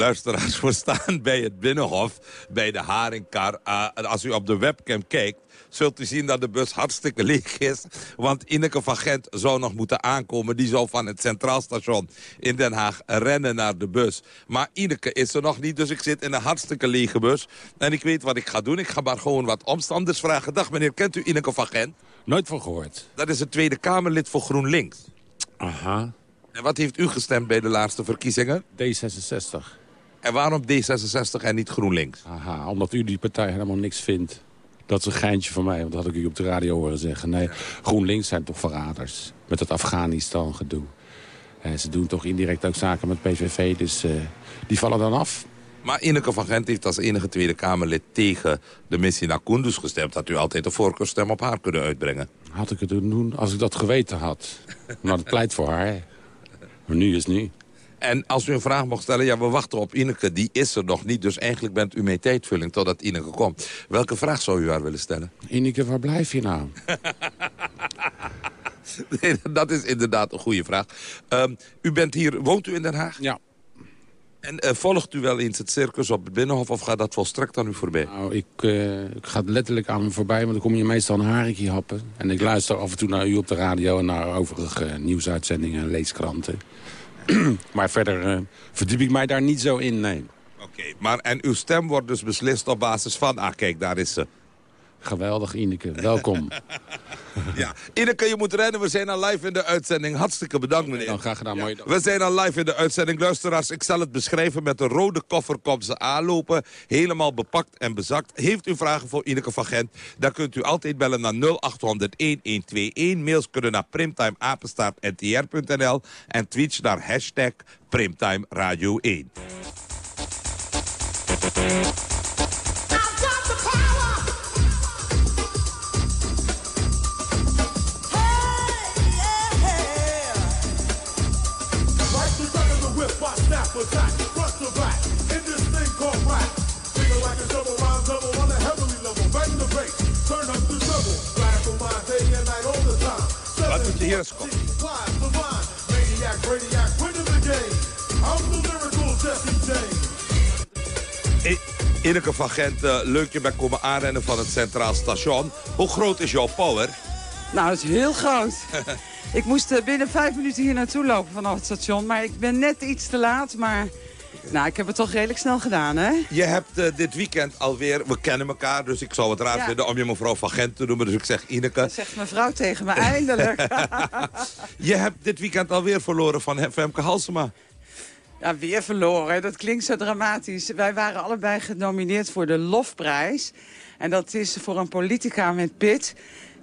Luisteraars, we staan bij het Binnenhof, bij de Haringkar. Uh, als u op de webcam kijkt, zult u zien dat de bus hartstikke leeg is. Want Ineke van Gent zou nog moeten aankomen. Die zou van het Centraal Station in Den Haag rennen naar de bus. Maar Ineke is er nog niet, dus ik zit in een hartstikke lege bus. En ik weet wat ik ga doen. Ik ga maar gewoon wat omstanders vragen. Dag meneer, kent u Ineke van Gent? Nooit van gehoord. Dat is het Tweede Kamerlid voor GroenLinks. Aha. En wat heeft u gestemd bij de laatste verkiezingen? D66. En waarom D66 en niet GroenLinks? Aha, omdat u die partij helemaal niks vindt. Dat is een geintje van mij, want dat had ik u op de radio horen zeggen. Nee, GroenLinks zijn toch verraders. Met het Afghanistan gedoe. En ze doen toch indirect ook zaken met PVV, dus uh, die vallen dan af. Maar Ineke van Gent heeft als enige Tweede Kamerlid tegen de missie naar Kunduz gestemd. Had u altijd een voorkeurstem op haar kunnen uitbrengen? Had ik het doen als ik dat geweten had. Maar het pleit voor haar. Maar nu is nu. En als u een vraag mocht stellen, ja, we wachten op Ineke, die is er nog niet. Dus eigenlijk bent u mee tijdvulling totdat Ineke komt. Welke vraag zou u haar willen stellen? Ineke, waar blijf je nou? nee, dat is inderdaad een goede vraag. Um, u bent hier, woont u in Den Haag? Ja. En uh, volgt u wel eens het circus op het Binnenhof of gaat dat volstrekt aan u voorbij? Nou, ik, uh, ik ga letterlijk aan me voorbij, want dan kom je meestal een haringje happen. En ik luister af en toe naar u op de radio en naar overige uh, nieuwsuitzendingen en leeskranten. maar verder verdiep ik mij daar niet zo in, nee. Oké, maar en uw stem wordt dus beslist op basis van... ah, kijk, daar is ze. Geweldig, Ineke. Welkom. ja. Ineke, je moet rennen. We zijn al live in de uitzending. Hartstikke bedankt, meneer. Dan graag gedaan. Mooi We zijn al live in de uitzending. Luisteraars, ik zal het beschrijven. Met een rode koffer komt ze aanlopen. Helemaal bepakt en bezakt. Heeft u vragen voor Ineke van Gent? Dan kunt u altijd bellen naar 0800-1121. Mails kunnen naar primtimeapenstaartntr.nl. En tweets naar hashtag Primtime Radio 1. Ineke van Gent, uh, leuk je bent komen aanrennen van het Centraal Station. Hoe groot is jouw power? Nou, het is heel groot. ik moest uh, binnen vijf minuten hier naartoe lopen vanaf het station. Maar ik ben net iets te laat, maar... Nou, ik heb het toch redelijk snel gedaan, hè? Je hebt uh, dit weekend alweer... We kennen elkaar, dus ik zou het raar vinden om je mevrouw van Gent te noemen. Dus ik zeg Ineke. Dat zegt mevrouw tegen me, eindelijk. je hebt dit weekend alweer verloren van Femke Halsema. Ja, weer verloren. Dat klinkt zo dramatisch. Wij waren allebei genomineerd voor de Lofprijs. En dat is voor een politica met pit.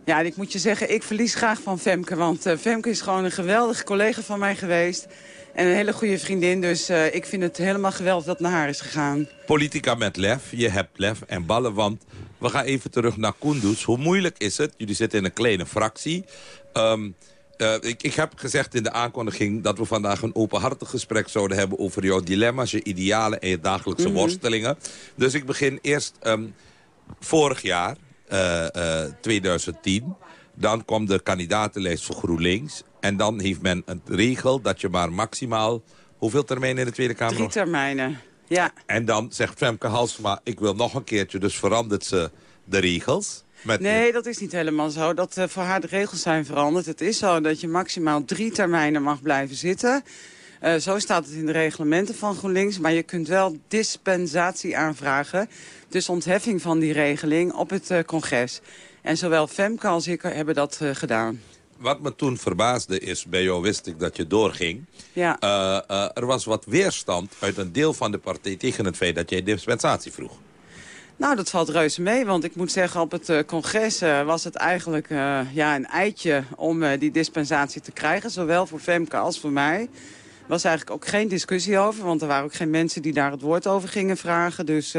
Ja, ik moet je zeggen, ik verlies graag van Femke. Want uh, Femke is gewoon een geweldige collega van mij geweest. En een hele goede vriendin. Dus uh, ik vind het helemaal geweldig dat naar haar is gegaan. Politica met lef. Je hebt lef en ballen. Want we gaan even terug naar Kunduz. Hoe moeilijk is het? Jullie zitten in een kleine fractie. Um, uh, ik, ik, heb gezegd in de aankondiging dat we vandaag een openhartig gesprek zouden hebben over jouw dilemma's, je idealen en je dagelijkse mm -hmm. worstelingen. Dus ik begin eerst um, vorig jaar, uh, uh, 2010. Dan kwam de kandidatenlijst voor GroenLinks. En dan heeft men een regel dat je maar maximaal... Hoeveel termijnen in de Tweede Kamer? Drie termijnen, ja. En dan zegt Femke Halsema, ik wil nog een keertje. Dus verandert ze de regels. Met nee, dat is niet helemaal zo. Dat uh, voor haar de regels zijn veranderd. Het is zo dat je maximaal drie termijnen mag blijven zitten. Uh, zo staat het in de reglementen van GroenLinks. Maar je kunt wel dispensatie aanvragen. Dus ontheffing van die regeling op het uh, congres. En zowel Femke als ik hebben dat gedaan. Wat me toen verbaasde is, bij jou wist ik dat je doorging. Ja. er was wat weerstand uit een deel van de partij tegen het feit dat jij dispensatie vroeg. Nou, dat valt reuze mee, want ik moet zeggen, op het uh, congres was het eigenlijk ja, een eitje om die dispensatie te krijgen. Zowel voor Femke als voor mij. Er was eigenlijk ook geen discussie over, want er waren ook geen mensen die daar het woord over gingen vragen. Dus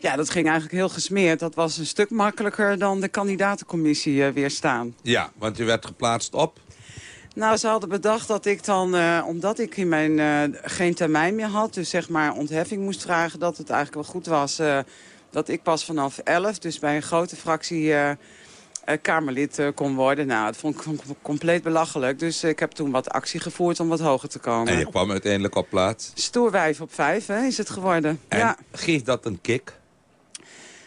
ja, dat ging eigenlijk heel gesmeerd. Dat was een stuk makkelijker dan de kandidatencommissie weerstaan. Ja, want je werd geplaatst op? Nou, ze hadden bedacht dat ik dan, uh, omdat ik in mijn uh, geen termijn meer had... dus zeg maar ontheffing moest vragen, dat het eigenlijk wel goed was... Uh, dat ik pas vanaf 11, dus bij een grote fractie... Uh, Kamerlid uh, kon worden. Nou, dat vond ik compleet belachelijk. Dus ik heb toen wat actie gevoerd om wat hoger te komen. En je kwam uiteindelijk op plaats? Stoerwijf op vijf, hè, is het geworden. En ja. geeft dat een kick?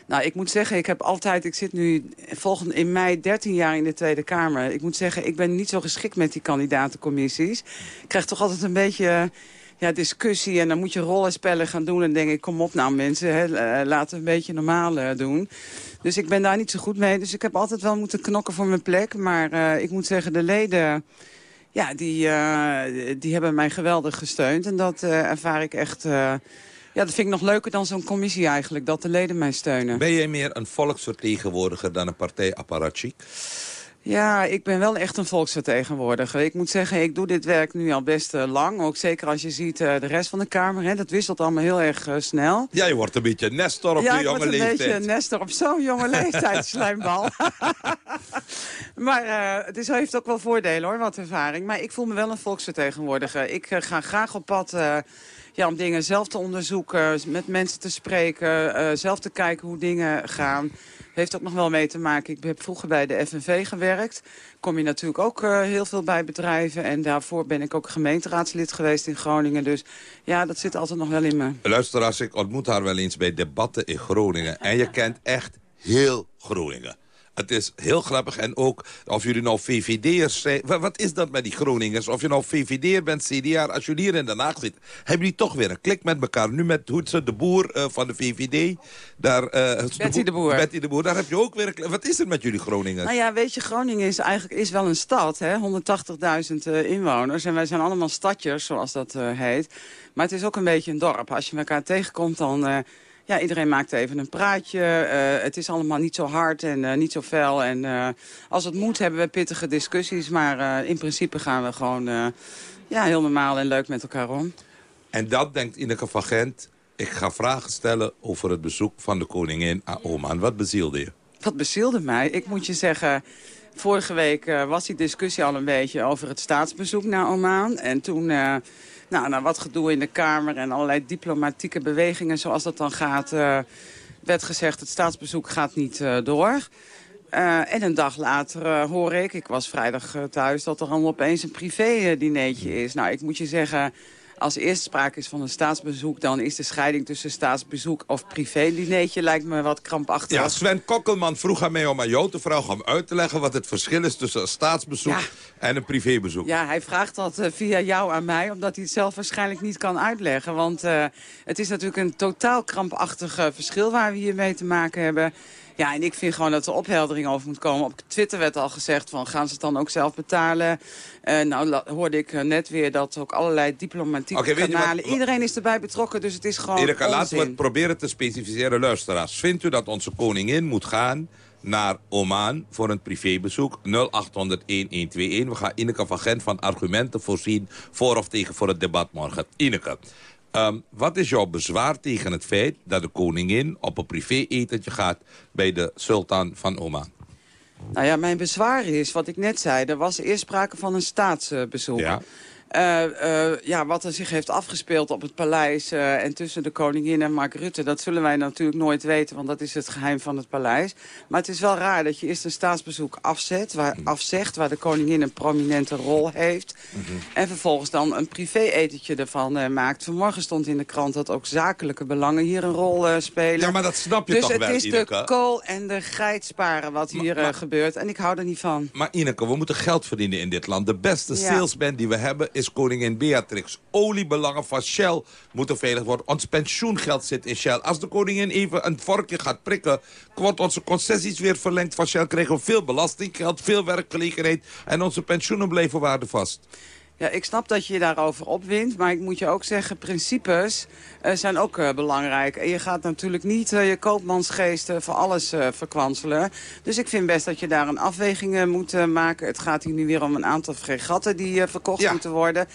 Nou, ik moet zeggen, ik heb altijd... Ik zit nu volgende, in mei 13 jaar in de Tweede Kamer. Ik moet zeggen, ik ben niet zo geschikt met die kandidatencommissies. Ik krijg toch altijd een beetje ja, discussie en dan moet je rollenspellen gaan doen. En denk ik, kom op nou mensen, hè, laten we een beetje normaal uh, doen. Dus ik ben daar niet zo goed mee. Dus ik heb altijd wel moeten knokken voor mijn plek. Maar uh, ik moet zeggen, de leden... Ja, die, die hebben mij geweldig gesteund. En dat ervaar ik echt Ja, dat vind ik nog leuker dan zo'n commissie eigenlijk, dat de leden mij steunen. Ben jij meer een volksvertegenwoordiger dan een partijapparatchik? Ja, ik ben wel echt een volksvertegenwoordiger. Ik moet zeggen, ik doe dit werk nu al best uh, lang. Ook zeker als je ziet uh, de rest van de Kamer. Hè, dat wisselt allemaal heel erg uh, snel. Ja, je wordt een beetje Nestor op ja, je jonge leeftijd. Ja, ik word een beetje Nestor op zo'n jonge leeftijd, slijmbal. maar het is, heeft ook wel voordelen hoor, wat ervaring. Maar ik voel me wel een volksvertegenwoordiger. Ik ga graag op pad ja, om dingen zelf te onderzoeken, met mensen te spreken, zelf te kijken hoe dingen gaan heeft ook nog wel mee te maken. Ik heb vroeger bij de FNV gewerkt. Kom je natuurlijk ook uh, heel veel bij bedrijven. En daarvoor ben ik ook gemeenteraadslid geweest in Groningen. Dus ja, dat zit altijd nog wel in me. Luister, als ik ontmoet haar wel eens bij debatten in Groningen. En je kent echt heel Groningen. Het is heel grappig. En ook of jullie nou VVD'ers zijn. Wat is dat met die Groningers? Of je nou VVD'er bent, CDA, als jullie hier in Den Haag zit... hebben jullie toch weer een klik met elkaar. Nu met Hoetse de Boer uh, van de VVD. Daar, uh, Betty de Boer. Betty de Boer, daar heb je ook weer een Wat is er met jullie Groningers? Nou ja, weet je, Groningen is eigenlijk is wel een stad. 180.000 uh, inwoners. En wij zijn allemaal stadjes, zoals dat heet. Maar het is ook een beetje een dorp. Als je elkaar tegenkomt, dan ja, iedereen maakt even een praatje. Uh, het is allemaal niet zo hard en uh, niet zo fel. En uh, als het moet hebben we pittige discussies. Maar in principe gaan we gewoon ja, heel normaal en leuk met elkaar om. En dat denkt Ineke van Gent. Ik ga vragen stellen over het bezoek van de koningin aan Oman. Wat bezielde je? Wat bezielde mij? Ik moet je zeggen... Vorige week was die discussie al een beetje over het staatsbezoek naar Oman. En toen nou, nou, wat gedoe in de Kamer en allerlei diplomatieke bewegingen zoals dat dan gaat... Uh, werd gezegd, het staatsbezoek gaat niet uh, door. Uh, en een dag later hoor ik, ik was vrijdag thuis... dat er allemaal opeens een privé-dineetje is. Nou, ik moet je zeggen als eerst sprake is van een staatsbezoek... dan is de scheiding tussen staatsbezoek of privé-dineetje... lijkt me wat krampachtig. Ja, Sven Kokkelman vroeg aan mij om aan jou te vragen... om uit te leggen wat het verschil is tussen een staatsbezoek en een privébezoek. Ja, hij vraagt dat via jou aan mij... omdat hij het zelf waarschijnlijk niet kan uitleggen. Want uh, het is natuurlijk een totaal krampachtig verschil... waar we hiermee te maken hebben... Ja, en ik vind gewoon dat er opheldering over moet komen. Op Twitter werd al gezegd van gaan ze het dan ook zelf betalen. Uh, nou hoorde ik net weer dat ook allerlei diplomatieke okay, kanalen... Iedereen is erbij betrokken, dus het is gewoon Erika, laten we het proberen te specificeren. Luisteraars, vindt u dat onze koningin moet gaan naar Oman voor een privébezoek. 0800-1121. We gaan Ineke van Gent van argumenten voorzien... voor of tegen voor het debat morgen. Ineke, Um, wat is jouw bezwaar tegen het feit dat de koningin op een privé-etentje gaat bij de sultan van Oman? Nou ja, mijn bezwaar is, wat ik net zei, er was eerst sprake van een staatsbezoek. Ja. Uh, uh, ja, wat er zich heeft afgespeeld op het paleis uh, en tussen de koningin en Mark Rutte... dat zullen wij natuurlijk nooit weten, want dat is het geheim van het paleis. Maar het is wel raar dat je eerst een staatsbezoek afzet, waar, afzegt... waar de koningin een prominente rol heeft... Mm -hmm. en vervolgens dan een privé-etentje ervan maakt. Vanmorgen stond in de krant dat ook zakelijke belangen hier een rol spelen. Ja, maar dat snap je dus toch wel, Dus het is de kool en de geit sparen wat hier maar, gebeurt. En ik hou er niet van. Maar Ineke, we moeten geld verdienen in dit land. De beste ja. salesman die we hebben is koningin Beatrix. Oliebelangen van Shell moeten veilig worden. Ons pensioengeld zit in Shell. Als de koningin even een vorkje gaat prikken... wordt onze concessies weer verlengd van Shell. Krijgen we veel belastinggeld, veel werkgelegenheid... en onze pensioenen blijven waardevast. Ja, ik snap dat je je daarover opwint, maar ik moet je ook zeggen, principes uh, zijn ook uh, belangrijk. En je gaat natuurlijk niet uh, je koopmansgeest voor alles verkwanselen. Dus ik vind best dat je daar een afweging moet maken. Het gaat hier nu weer om een aantal fregatten die verkocht ja. moeten worden.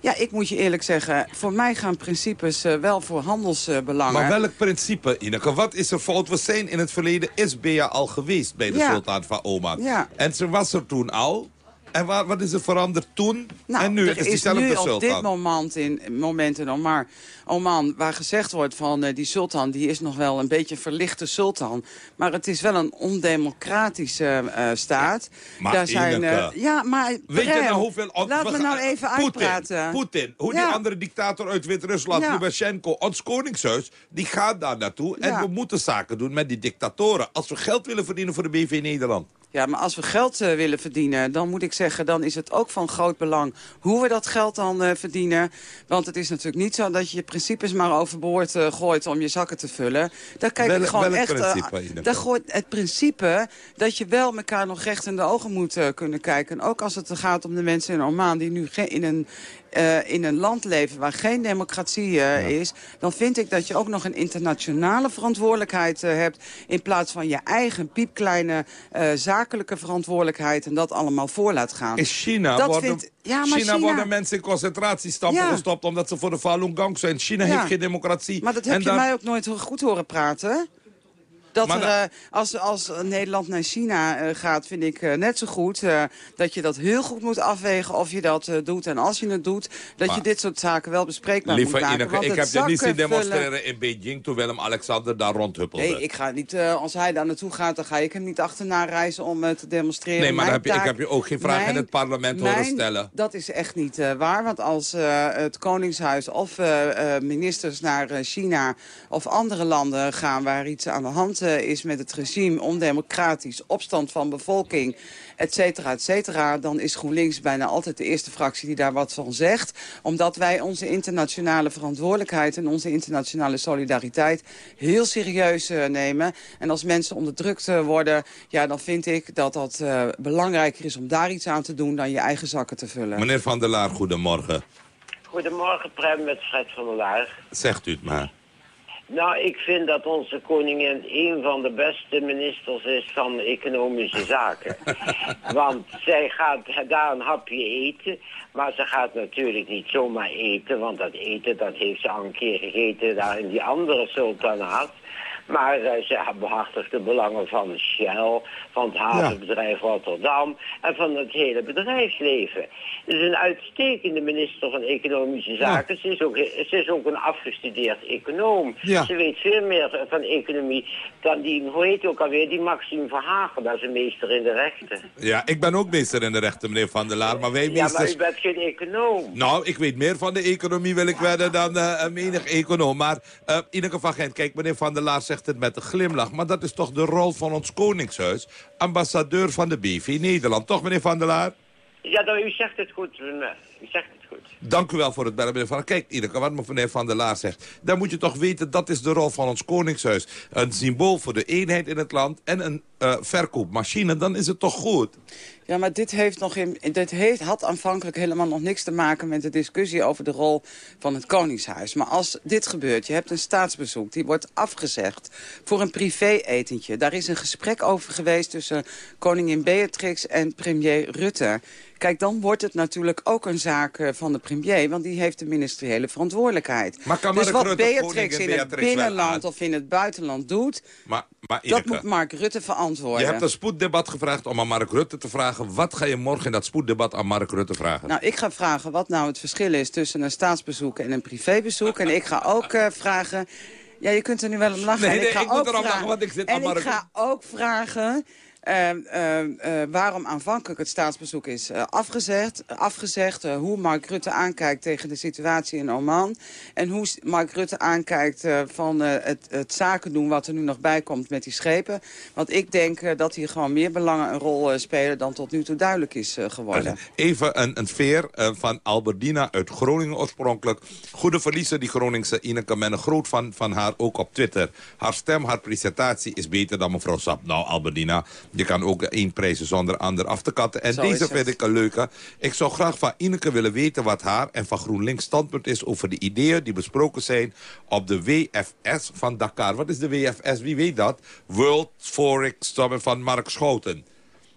Ja, ik moet je eerlijk zeggen, voor mij gaan principes wel voor handelsbelangen. Maar welk principe, Ineke? Wat is er fout? We zijn in het verleden, is Bea al geweest bij de ja. sultan van Oman. Ja. En ze was er toen al. En wat, wat is er veranderd toen nou, en nu? Er is, is nu op dit moment in momenten maar Oman, waar gezegd wordt van uh, die sultan, die is nog wel een beetje verlichte sultan. Maar het is wel een ondemocratische uh, staat. Maar Daar zijn, uh, ja, maar Weet je nou hoeveel... Laat me nou even uitpraten. Poetin, hoe ja. die andere dictator uit Wit-Rusland, ja. Lubashenko, ons koningshuis, die gaat daar naartoe. En we moeten zaken doen met die dictatoren. Als we geld willen verdienen voor de BV Nederland. Ja, maar als we geld uh, willen verdienen, dan moet ik zeggen... dan is het ook van groot belang hoe we dat geld dan uh, verdienen. Want het is natuurlijk niet zo dat je je principes maar overboord uh, gooit... om je zakken te vullen. Daar kijk wel, ik gewoon echt... Principe, daar gooit het principe dat je wel elkaar nog recht in de ogen moet kunnen kijken. En ook als het gaat om de mensen in Oman... die nu in een eh, in een land leven waar geen democratie eh, is... dan vind ik dat je ook nog een internationale verantwoordelijkheid eh, hebt... in plaats van je eigen piepkleine zakelijke verantwoordelijkheid... en dat allemaal voor laat gaan. In China, Dat worden, vindt- ja, maar China, China- worden mensen in concentratiekampen Ja. gestopt... omdat ze voor de Falun Gong zijn. China Ja. heeft geen democratie. Maar dat heb En je daar- mij ook nooit goed horen praten. Dat Maar er, eh, als, als Nederland naar China eh, gaat, vind ik eh, net zo goed... dat je dat heel goed moet afwegen of je dat doet. En als je het doet, dat Maar- je dit soort zaken wel bespreekbaar moet maken. Ineke, want ik heb je niet zien vullen- demonstreren in Beijing... toen Willem-Alexander daar rondhuppelde. Nee, ik ga niet, als hij daar naartoe gaat, dan ga ik hem niet achterna reizen om te demonstreren. Nee, maar heb je, ik heb je ook geen vraag in het parlement horen mijn- stellen. Dat is echt niet waar, want als het Koningshuis of ministers naar China of andere landen gaan waar iets aan de hand eh, is met het regime, ondemocratisch, opstand van bevolking, et cetera, et cetera, dan is GroenLinks bijna altijd de eerste fractie die daar wat van zegt. Omdat wij onze internationale verantwoordelijkheid en onze internationale solidariteit heel serieus eh, nemen. En als mensen onderdrukt eh, worden, ja, dan vind ik dat dat eh, belangrijker is om daar iets aan te doen dan je eigen zakken te vullen. Meneer Van der Laar, goedemorgen. Goedemorgen, Prem met Fred van der Laar. Zegt u het maar. Nou, ik vind dat onze koningin een van de beste ministers is van economische zaken. Want zij gaat daar een hapje eten, maar ze gaat natuurlijk niet zomaar eten, want dat eten dat heeft ze al een keer gegeten daar in die andere sultanaat. Maar eh, ze behartigt de belangen van Shell, van het havenbedrijf Rotterdam en van het hele bedrijfsleven. Ze is een uitstekende minister van Economische Zaken. Ze, is ook, ze is ook een afgestudeerd econoom. Ja. Ze weet veel meer van economie dan die, hoe heet ook alweer, die Maxime Verhagen. Dat is een meester in de rechten. Ja, ik ben ook meester in de rechten, meneer Van der Laar. Maar wij Ja, maar meesters... u bent geen econoom. Nou, ik weet meer van de economie, wil ik wedden, dan een menig econoom. Maar eh Ineke van Gent, kijk, meneer Van der Laar zegt het met een glimlach. Maar dat is toch de rol van ons Koningshuis? Ambassadeur van de BV Nederland. Toch, meneer Van der Laar? Ja, dan, u zegt het goed. U zegt het goed. Dank u wel voor het bellen, meneer Van der Laar. Kijk, Ineke, wat meneer Van der Laar zegt. Dan moet je toch weten, dat is de rol van ons Koningshuis. Een symbool voor de eenheid in het land en een eh, verkoopmachine. Dan is het toch goed? Ja, maar dit, heeft nog in, dit heeft, had aanvankelijk helemaal nog niks te maken met de discussie over de rol van het Koningshuis. Maar als dit gebeurt, je hebt een staatsbezoek, die wordt afgezegd voor een privé-etentje. Daar is een gesprek over geweest tussen koningin Beatrix en premier Rutte. Kijk, dan wordt het natuurlijk ook een zaak eh, van de premier, want die heeft de ministeriële verantwoordelijkheid. Maar kan dus wat Rutte Beatrix in het Beatrix binnenland of in het buitenland doet, Maar, maar dat moet Mark Rutte verantwoorden. Je hebt een spoeddebat gevraagd om aan Mark Rutte te vragen. Wat ga je morgen in dat spoeddebat aan Mark Rutte vragen? Nou, ik ga vragen wat nou het verschil is tussen een staatsbezoek en een privébezoek. En ik ga ook eh, vragen... Ja, je kunt er nu wel om lachen. Nee, En ik, ga ik moet ook lachen, vragen- want ik zit En aan Mark- ik ga ook vragen... eh, eh, eh, waarom aanvankelijk het staatsbezoek is eh, afgezegd. afgezegd eh, hoe Mark Rutte aankijkt tegen de situatie in Oman. En hoe Mark Rutte aankijkt van het, het zaken doen wat er nu nog bij komt met die schepen. Want ik denk dat hier gewoon meer belangen een rol spelen dan tot nu toe duidelijk is geworden. Even een, een veer van Albertina uit Groningen oorspronkelijk. Goede verliezer, die Groningse Ineke. Men een groot van, van haar, ook op Twitter. Haar stem, haar presentatie is beter dan mevrouw Sap. Nou, Albertina, je kan ook één prijzen zonder ander af te katten. En Zo deze vind ik een leuke. Ik zou graag van Ineke willen weten wat haar en van GroenLinks standpunt is... over de ideeën die besproken zijn op de WFS van Dakar. Wat is de WFS? Wie weet dat? World Forex Summit van Mark Schouten.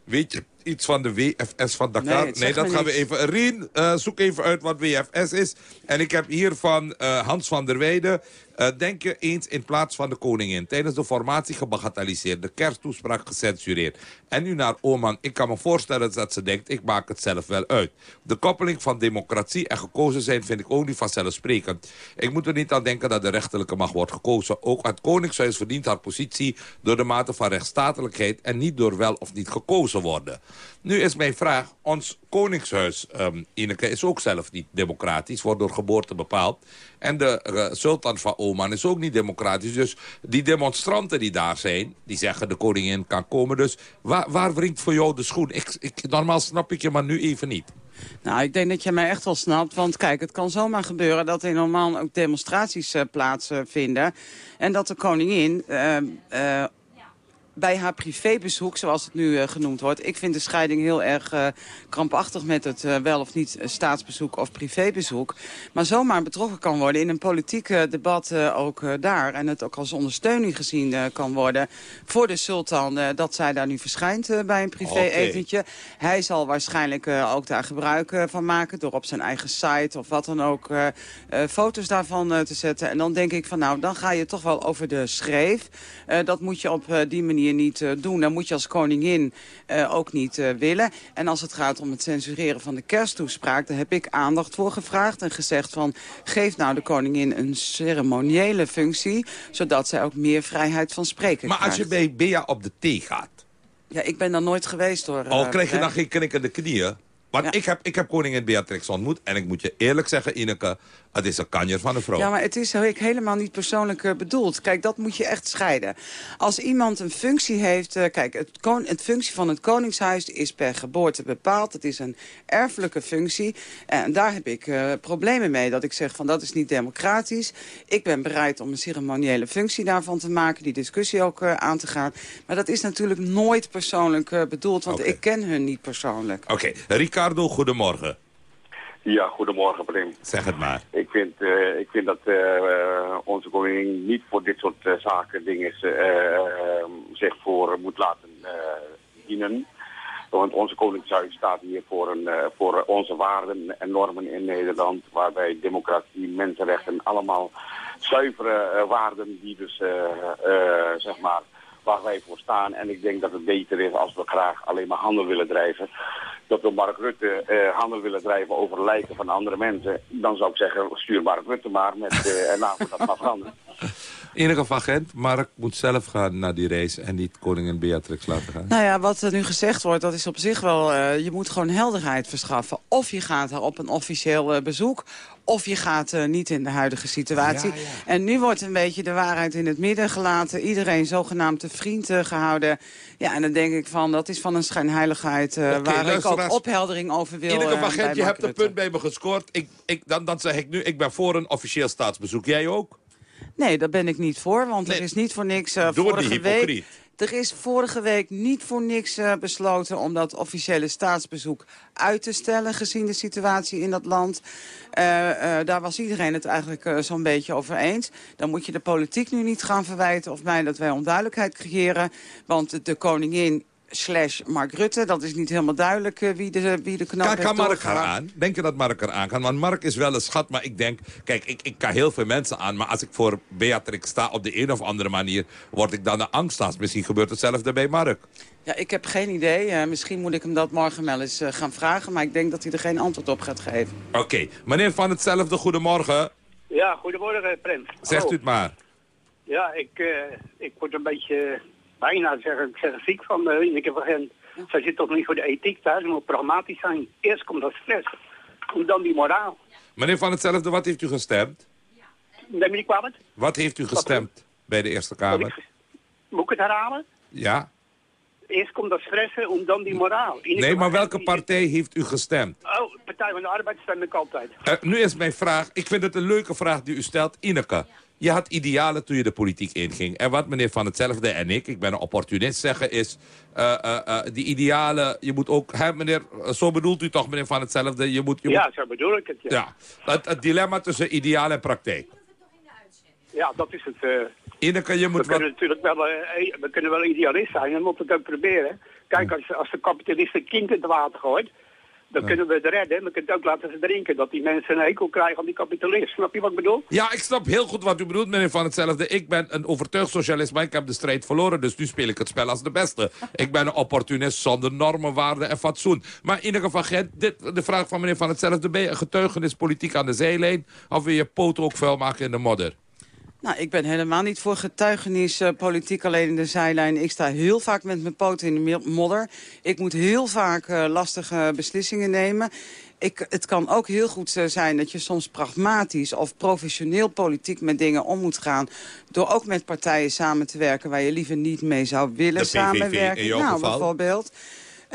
Weet je iets van de WFS van Dakar? Nee, dat gaan we even... Rien, eh, zoek even uit wat WFS is. En ik heb hier van eh, Hans van der Weijden... eh, denk je eens in plaats van de koningin. Tijdens de formatie gebagatelliseerd. De kersttoespraak gecensureerd. En nu naar Oman. Ik kan me voorstellen dat ze denkt... ik maak het zelf wel uit. De koppeling van democratie en gekozen zijn... vind ik ook niet vanzelfsprekend. Ik moet er niet aan denken dat de rechterlijke macht wordt gekozen. Ook het koningshuis verdient haar positie... door de mate van rechtsstatelijkheid... en niet door wel of niet gekozen worden. Nu is mijn vraag, ons koningshuis, ehm Ineke, is ook zelf niet democratisch, wordt door geboorte bepaald. En de eh, sultan van Oman is ook niet democratisch. Dus die demonstranten die daar zijn, die zeggen de koningin kan komen. Dus waar, waar wringt voor jou de schoen? Ik, ik, normaal snap ik je, maar nu even niet. Nou, ik denk dat je mij echt wel snapt. Want kijk, het kan zomaar gebeuren dat in Oman ook demonstraties eh, plaatsvinden. En dat de koningin eh, eh, bij haar privébezoek, zoals het nu eh, genoemd wordt. Ik vind de scheiding heel erg uh, krampachtig met het uh, wel of niet staatsbezoek of privébezoek. Maar zomaar betrokken kan worden in een politiek debat ook daar. En het ook als ondersteuning gezien kan worden voor de sultan dat zij daar nu verschijnt bij een privé-etentje. Hij zal waarschijnlijk ook daar gebruik van maken door op zijn eigen site of wat dan ook foto's daarvan te zetten. En dan denk ik van nou, dan ga je toch wel over de schreef. dat moet je op die manier niet uh, doen. Dan moet je als koningin uh, ook niet uh, willen. En als het gaat om het censureren van de kersttoespraak... daar heb ik aandacht voor gevraagd en gezegd van... geef nou de koningin een ceremoniële functie... zodat zij ook meer vrijheid van spreken Maar als je bij Bea op de thee gaat... Ja, ik ben daar nooit geweest hoor. Oh, krijg je dan geen knikkende knieën? Want ik, heb, ik heb koningin Beatrix ontmoet. En ik moet je eerlijk zeggen, Ineke, het is een kanjer van een vrouw. Ja, maar het is helemaal niet persoonlijk uh, bedoeld. Kijk, dat moet je echt scheiden. Als iemand een functie heeft... Uh, kijk, het, het, functie van het koningshuis is per geboorte bepaald. Het is een erfelijke functie. En daar heb ik uh, problemen mee. Dat ik zeg van dat is niet democratisch. Ik ben bereid om een ceremoniële functie daarvan te maken. Die discussie ook aan te gaan. Maar dat is natuurlijk nooit persoonlijk bedoeld. Want okay. ik ken hun niet persoonlijk. Oké, okay. Ricardo, goedemorgen. Ja, goedemorgen Prim. Zeg het maar. Ik vind, uh, ik vind dat uh, onze koning niet voor dit soort uh, zaken dingen zich voor moet laten dienen. Want onze koningshuis staat hier voor, een, voor onze waarden en normen in Nederland. Waarbij democratie, mensenrechten allemaal zuivere waarden die dus zeg maar waar wij voor staan. En ik denk dat het beter is als we graag alleen maar handel willen drijven. Dat we Mark Rutte eh, handel willen drijven over lijken van andere mensen. Dan zou ik zeggen, stuur Mark Rutte maar met, uh, en we dat maar. Enige van Gent, Mark moet zelf gaan naar die race en niet koningin Beatrix laten gaan. Nou ja, wat er nu gezegd wordt, dat is op zich wel... Uh, je moet gewoon helderheid verschaffen. Of je gaat er op een officieel uh, bezoek... of je gaat uh, niet in de huidige situatie. Ja, ja. En nu wordt een beetje de waarheid in het midden gelaten. Iedereen zogenaamd te vriend gehouden. Ja, en dan denk ik van, dat is van een schijnheiligheid... Okay, waar ik ook opheldering over wil. Enige van Gent, je hebt een punt bij me gescoord. Ik, ik, dan, dan zeg ik nu, ik ben voor een officieel staatsbezoek. Jij ook? Nee, daar ben ik niet voor, want nee. er is niet voor niks uh, vorige week... Er is vorige week niet voor niks uh, besloten om dat officiële staatsbezoek uit te stellen... gezien de situatie in dat land. Uh, uh, daar was iedereen het eigenlijk zo'n beetje over eens. Dan moet je de politiek nu niet gaan verwijten of mij dat wij onduidelijkheid creëren. Want de koningin slash Mark Rutte. Dat is niet helemaal duidelijk uh, wie, de, wie de knop kan, kan Mark eraan? Denk je dat Mark eraan kan? Want Mark is wel een schat, maar ik denk... Kijk, ik, ik kan heel veel mensen aan, maar als ik voor Beatrix sta op de een of andere manier... word ik dan de angstast. Misschien gebeurt hetzelfde bij Mark. Ja, ik heb geen idee. Uh, misschien moet ik hem dat morgen wel eens uh, gaan vragen. Maar ik denk dat hij er geen antwoord op gaat geven. Oké. Okay. Meneer Van hetzelfde, goedemorgen. Ja, goedemorgen, Prins. Zegt Hallo. u het maar. Ja, ik, ik word een beetje bijna zeggen, ik zeg ziek van Ineke van Gent. Zij zit toch niet voor de ethiek thuis, ze moet pragmatisch zijn. Eerst komt dat stress, en dan die moraal. Meneer Van hetzelfde, wat heeft u gestemd? Neem me niet kwalijk. Wat heeft u gestemd bij de Eerste Kamer? Moet ik het herhalen? Ja. Eerst komt dat stressen, en dan die moraal. Ineke nee, maar welke partij heeft u gestemd? Oh, Partij van de Arbeid stem ik altijd. Uh, nu is mijn vraag, ik vind het een leuke vraag die u stelt, Ineke. Je had idealen toen je de politiek inging. En wat meneer Van Hetzelfde en ik, ik ben een opportunist, zeggen is... Uh, uh, uh, die idealen, je moet ook... Hè, meneer, zo bedoelt u toch, meneer Van Hetzelfde? Je moet, je ja, moet, zo bedoel ik het. Ja. ja het, het, dilemma tussen ideaal en praktijk. Ja, dat is het. Ineke, je moet we, kunnen natuurlijk wel, we kunnen wel idealist zijn en moeten het ook proberen. Kijk, als, als de kapitalist een kind in het water gooit... Dan ja. kunnen we het redden. We kunnen het ook laten drinken. Dat die mensen een hekel krijgen aan die kapitalist. Snap je wat ik bedoel? Ja, ik snap heel goed wat u bedoelt, meneer Van Hetzelfde. Ik ben een overtuigd socialist, maar ik heb de strijd verloren. Dus nu speel ik het spel als de beste. Ik ben een opportunist zonder normen, waarden en fatsoen. Maar in ieder geval, Gent, dit, de vraag van meneer Van Hetzelfde. Ben je een getuigenispolitiek aan de zijlijn? Of wil je poten ook vuil maken in de modder? Nou, ik ben helemaal niet voor getuigenispolitiek uh, alleen in de zijlijn. Ik sta heel vaak met mijn poten in de modder. Ik moet heel vaak uh, lastige beslissingen nemen. Ik, het kan ook heel goed uh, zijn dat je soms pragmatisch of professioneel politiek met dingen om moet gaan. Door ook met partijen samen te werken waar je liever niet mee zou willen de samenwerken. nou, geval? bijvoorbeeld.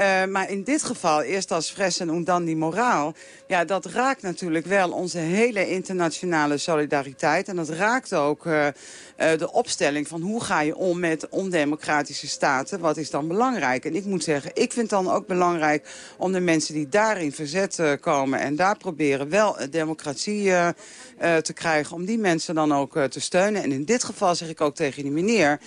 Uh, maar in dit geval, eerst als fressen en dan die moraal... ja, dat raakt natuurlijk wel onze hele internationale solidariteit. En dat raakt ook uh, uh, de opstelling van hoe ga je om met ondemocratische staten. Wat is dan belangrijk? En ik moet zeggen, ik vind dan ook belangrijk om de mensen die daarin verzet komen... en daar proberen wel democratie te krijgen... om die mensen dan ook te steunen. En in dit geval zeg ik ook tegen die meneer...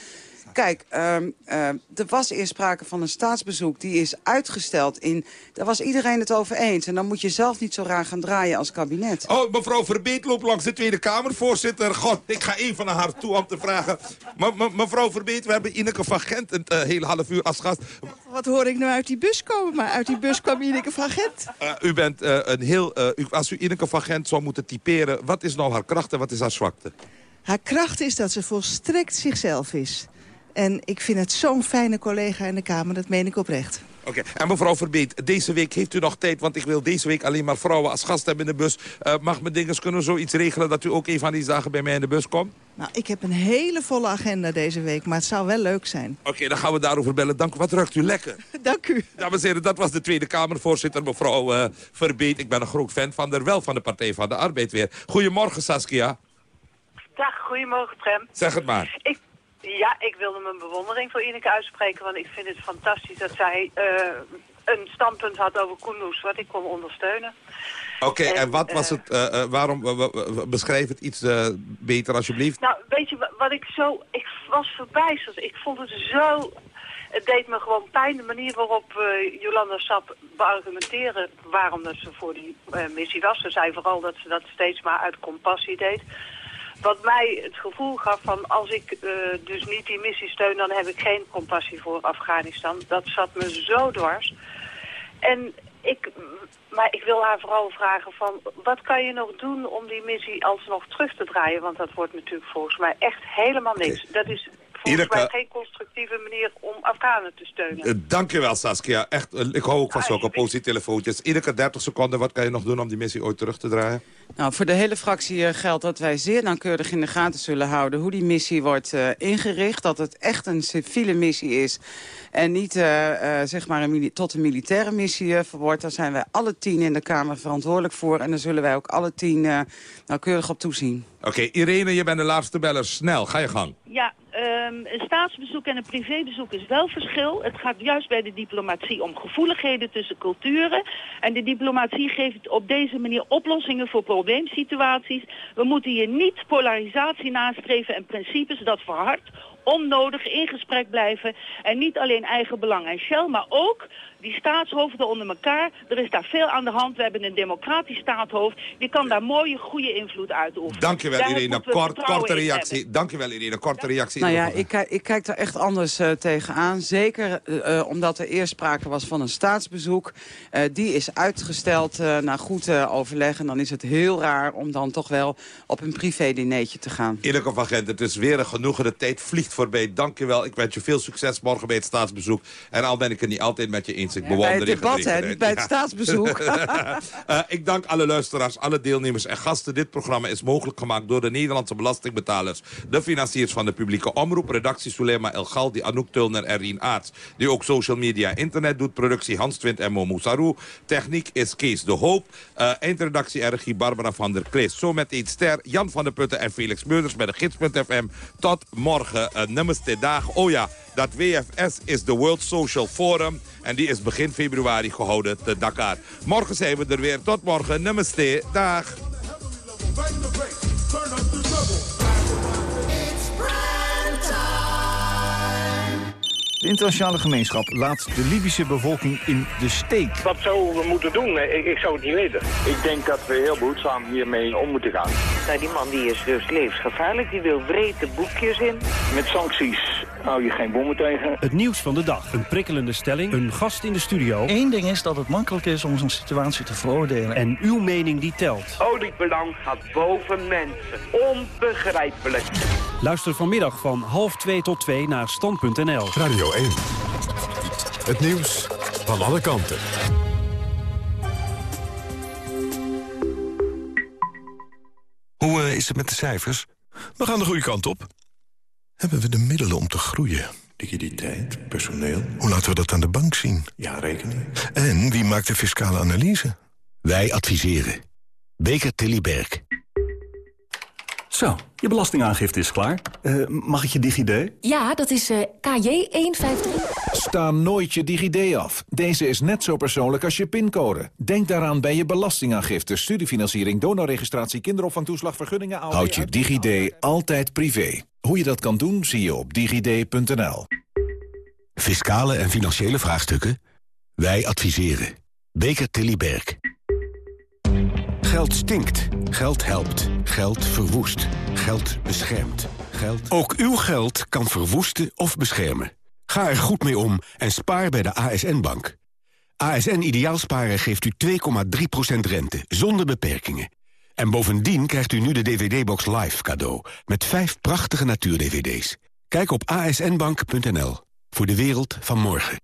Kijk, um, uh, er was eerst sprake van een staatsbezoek. Die is uitgesteld. In, daar was iedereen het over eens. En dan moet je zelf niet zo raar gaan draaien als kabinet. Oh, mevrouw Verbeet loopt langs de Tweede Kamer, voorzitter. God, ik ga even naar haar toe om te vragen. Me mevrouw Verbeet, we hebben Ineke van Gent een uh, hele half uur als gast. Wat hoor ik nou uit die bus komen? Maar uit die bus kwam Ineke van Gent. Uh, u bent uh, een heel... U, als u Ineke van Gent zou moeten typeren... wat is nou haar kracht en wat is haar zwakte? Haar kracht is dat ze volstrekt zichzelf is. En ik vind het zo'n fijne collega in de Kamer, dat meen ik oprecht. Oké, okay. en mevrouw Verbeet, deze week heeft u nog tijd... want ik wil deze week alleen maar vrouwen als gast hebben in de bus. Uh, mag mijn dinges kunnen zoiets regelen dat u ook een van die dagen bij mij in de bus komt? Nou, ik heb een hele volle agenda deze week, maar het zou wel leuk zijn. Oké, okay, dan gaan we daarover bellen. Dank u. Wat ruikt u lekker? Dank u. Dames en heren, dat was de Tweede Kamervoorzitter, mevrouw uh, Verbeet. Ik ben een groot fan van der wel van de Partij van de Arbeid weer. Goedemorgen, Saskia. Dag, goedemorgen, Prem. Zeg het maar. Ik ja, ik wilde mijn bewondering voor Ineke uitspreken, want ik vind het fantastisch dat zij uh, een standpunt had over Kunduz, wat ik kon ondersteunen. Oké, okay, en, en, wat was uh, het, uh, waarom, beschrijf het iets beter alsjeblieft? Nou, weet je wat ik zo, ik was verbijsterd. Ik vond het zo, het deed me gewoon pijn, de manier waarop Jolanda Sap beargumenteren waarom dat ze voor die missie was. Ze zei vooral dat ze dat steeds maar uit compassie deed wat mij het gevoel gaf van als ik uh, dus niet die missie steun, dan heb ik geen compassie voor Afghanistan. Dat zat me zo dwars. En ik, maar ik wil haar vooral vragen van wat kan je nog doen om die missie alsnog terug te draaien? Want dat wordt natuurlijk volgens mij echt helemaal niks. Dat is volgens mij geen constructieve manier om Afghanen te steunen. Uh, dankjewel Saskia. Echt, uh, ik hou ook van zulke positietelefoontjes. Iedere 30 seconden, wat kan je nog doen om die missie ooit terug te draaien? Nou, voor de hele fractie uh, geldt dat wij zeer nauwkeurig in de gaten zullen houden... hoe die missie wordt ingericht. Dat het echt een civiele missie is. En niet zeg maar een tot een militaire missie wordt. Daar zijn wij alle tien in de Kamer verantwoordelijk voor. En daar zullen wij ook alle tien nauwkeurig op toezien. Oké, okay, Irene, je bent de laatste beller. Snel, ga je gang. Ja, um, een staatsbezoek en een privébezoek is wel verschil. Het gaat juist bij de diplomatie om gevoeligheden tussen culturen. En de diplomatie geeft op deze manier oplossingen voor probleemsituaties. We moeten hier niet polarisatie nastreven en principes dat verhardt onnodig in gesprek blijven. En niet alleen eigen belang en Shell, maar ook die staatshoofden onder elkaar. Er is daar veel aan de hand. We hebben een democratisch staatshoofd. Die kan daar mooie, goede invloed uitoefenen. Dankjewel daar Irene. Kort, korte reactie. Dankjewel Irene. Korte reactie. Nou ja, ik, ik kijk daar echt anders uh, tegenaan. Zeker uh, omdat er eerst sprake was van een staatsbezoek. Uh, die is uitgesteld naar goed overleg. En dan is het heel raar om dan toch wel op een privé-dineetje te gaan. Ineke van Gent, het is weer een genoegen. De tijd vliegt voorbij. Dankjewel. Ik wens je veel succes morgen bij het staatsbezoek. En al ben ik het niet altijd met je eens ik ja, bij het debat, hè, niet bij het staatsbezoek. uh, ik dank alle luisteraars, alle deelnemers en gasten. Dit programma is mogelijk gemaakt door de Nederlandse belastingbetalers. De financiers van de publieke omroep. Redactie Sulema El Galdi, Anouk Tulner en Rien Aarts. Die ook social media internet doet. Productie Hans Twint en Momo Sarou. Techniek is Kees de Hoop. Uh, eindredactie en regie Barbara van der Klees. Zo met iets ster, Jan van der Putten en Felix Meurders bij de gids.fm. Tot morgen. Uh, namaste dag. Oh ja, dat WFS is de World Social Forum. En die is begin februari gehouden te Dakar. Morgen zijn we er weer. Tot morgen. Namaste. Dag. De internationale gemeenschap laat de Libische bevolking in de steek. Wat zouden we moeten doen? Ik, ik, zou het niet weten. Ik denk dat we heel behoedzaam hiermee om moeten gaan. Nou, die man die is dus levensgevaarlijk. Die wil wrede boekjes in. Met sancties hou je geen bommen tegen. Het nieuws van de dag. Een prikkelende stelling. Een gast in de studio. Eén ding is dat het makkelijk is om zo'n situatie te veroordelen. En uw mening die telt. Oliebelang gaat boven mensen. Onbegrijpelijk. Luister vanmiddag van half twee tot twee naar stand.nl. Radio 1. Het nieuws van alle kanten. Hoe uh, is het met de cijfers? We gaan de goede kant op. Hebben we de middelen om te groeien? liquiditeit, personeel. Hoe laten we dat aan de bank zien? Ja, rekening. En wie maakt de fiscale analyse? Wij adviseren. Beker Tilly Berg. Zo, je belastingaangifte is klaar. Uh, mag ik je DigiD? Ja, dat is uh, KJ153. Sta nooit je DigiD af. Deze is net zo persoonlijk als je pincode. Denk daaraan bij je belastingaangifte, studiefinanciering, donorregistratie, kinderopvangtoeslag, vergunningen... Houd je DigiD altijd privé. Hoe je dat kan doen, zie je op digid.nl. Fiscale en financiële vraagstukken? Wij adviseren. Beker Tilly Berg. Geld stinkt. Geld helpt. Geld verwoest. Geld beschermt. Geld... Ook uw geld kan verwoesten of beschermen. Ga er goed mee om en spaar bij de ASN-bank. ASN Ideaalsparen geeft u 2,3% rente, zonder beperkingen. En bovendien krijgt u nu de DVD-box Live cadeau... met vijf prachtige natuur-DVD's. Kijk op asnbank.nl voor de wereld van morgen.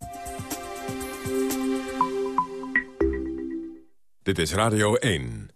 Dit is Radio 1.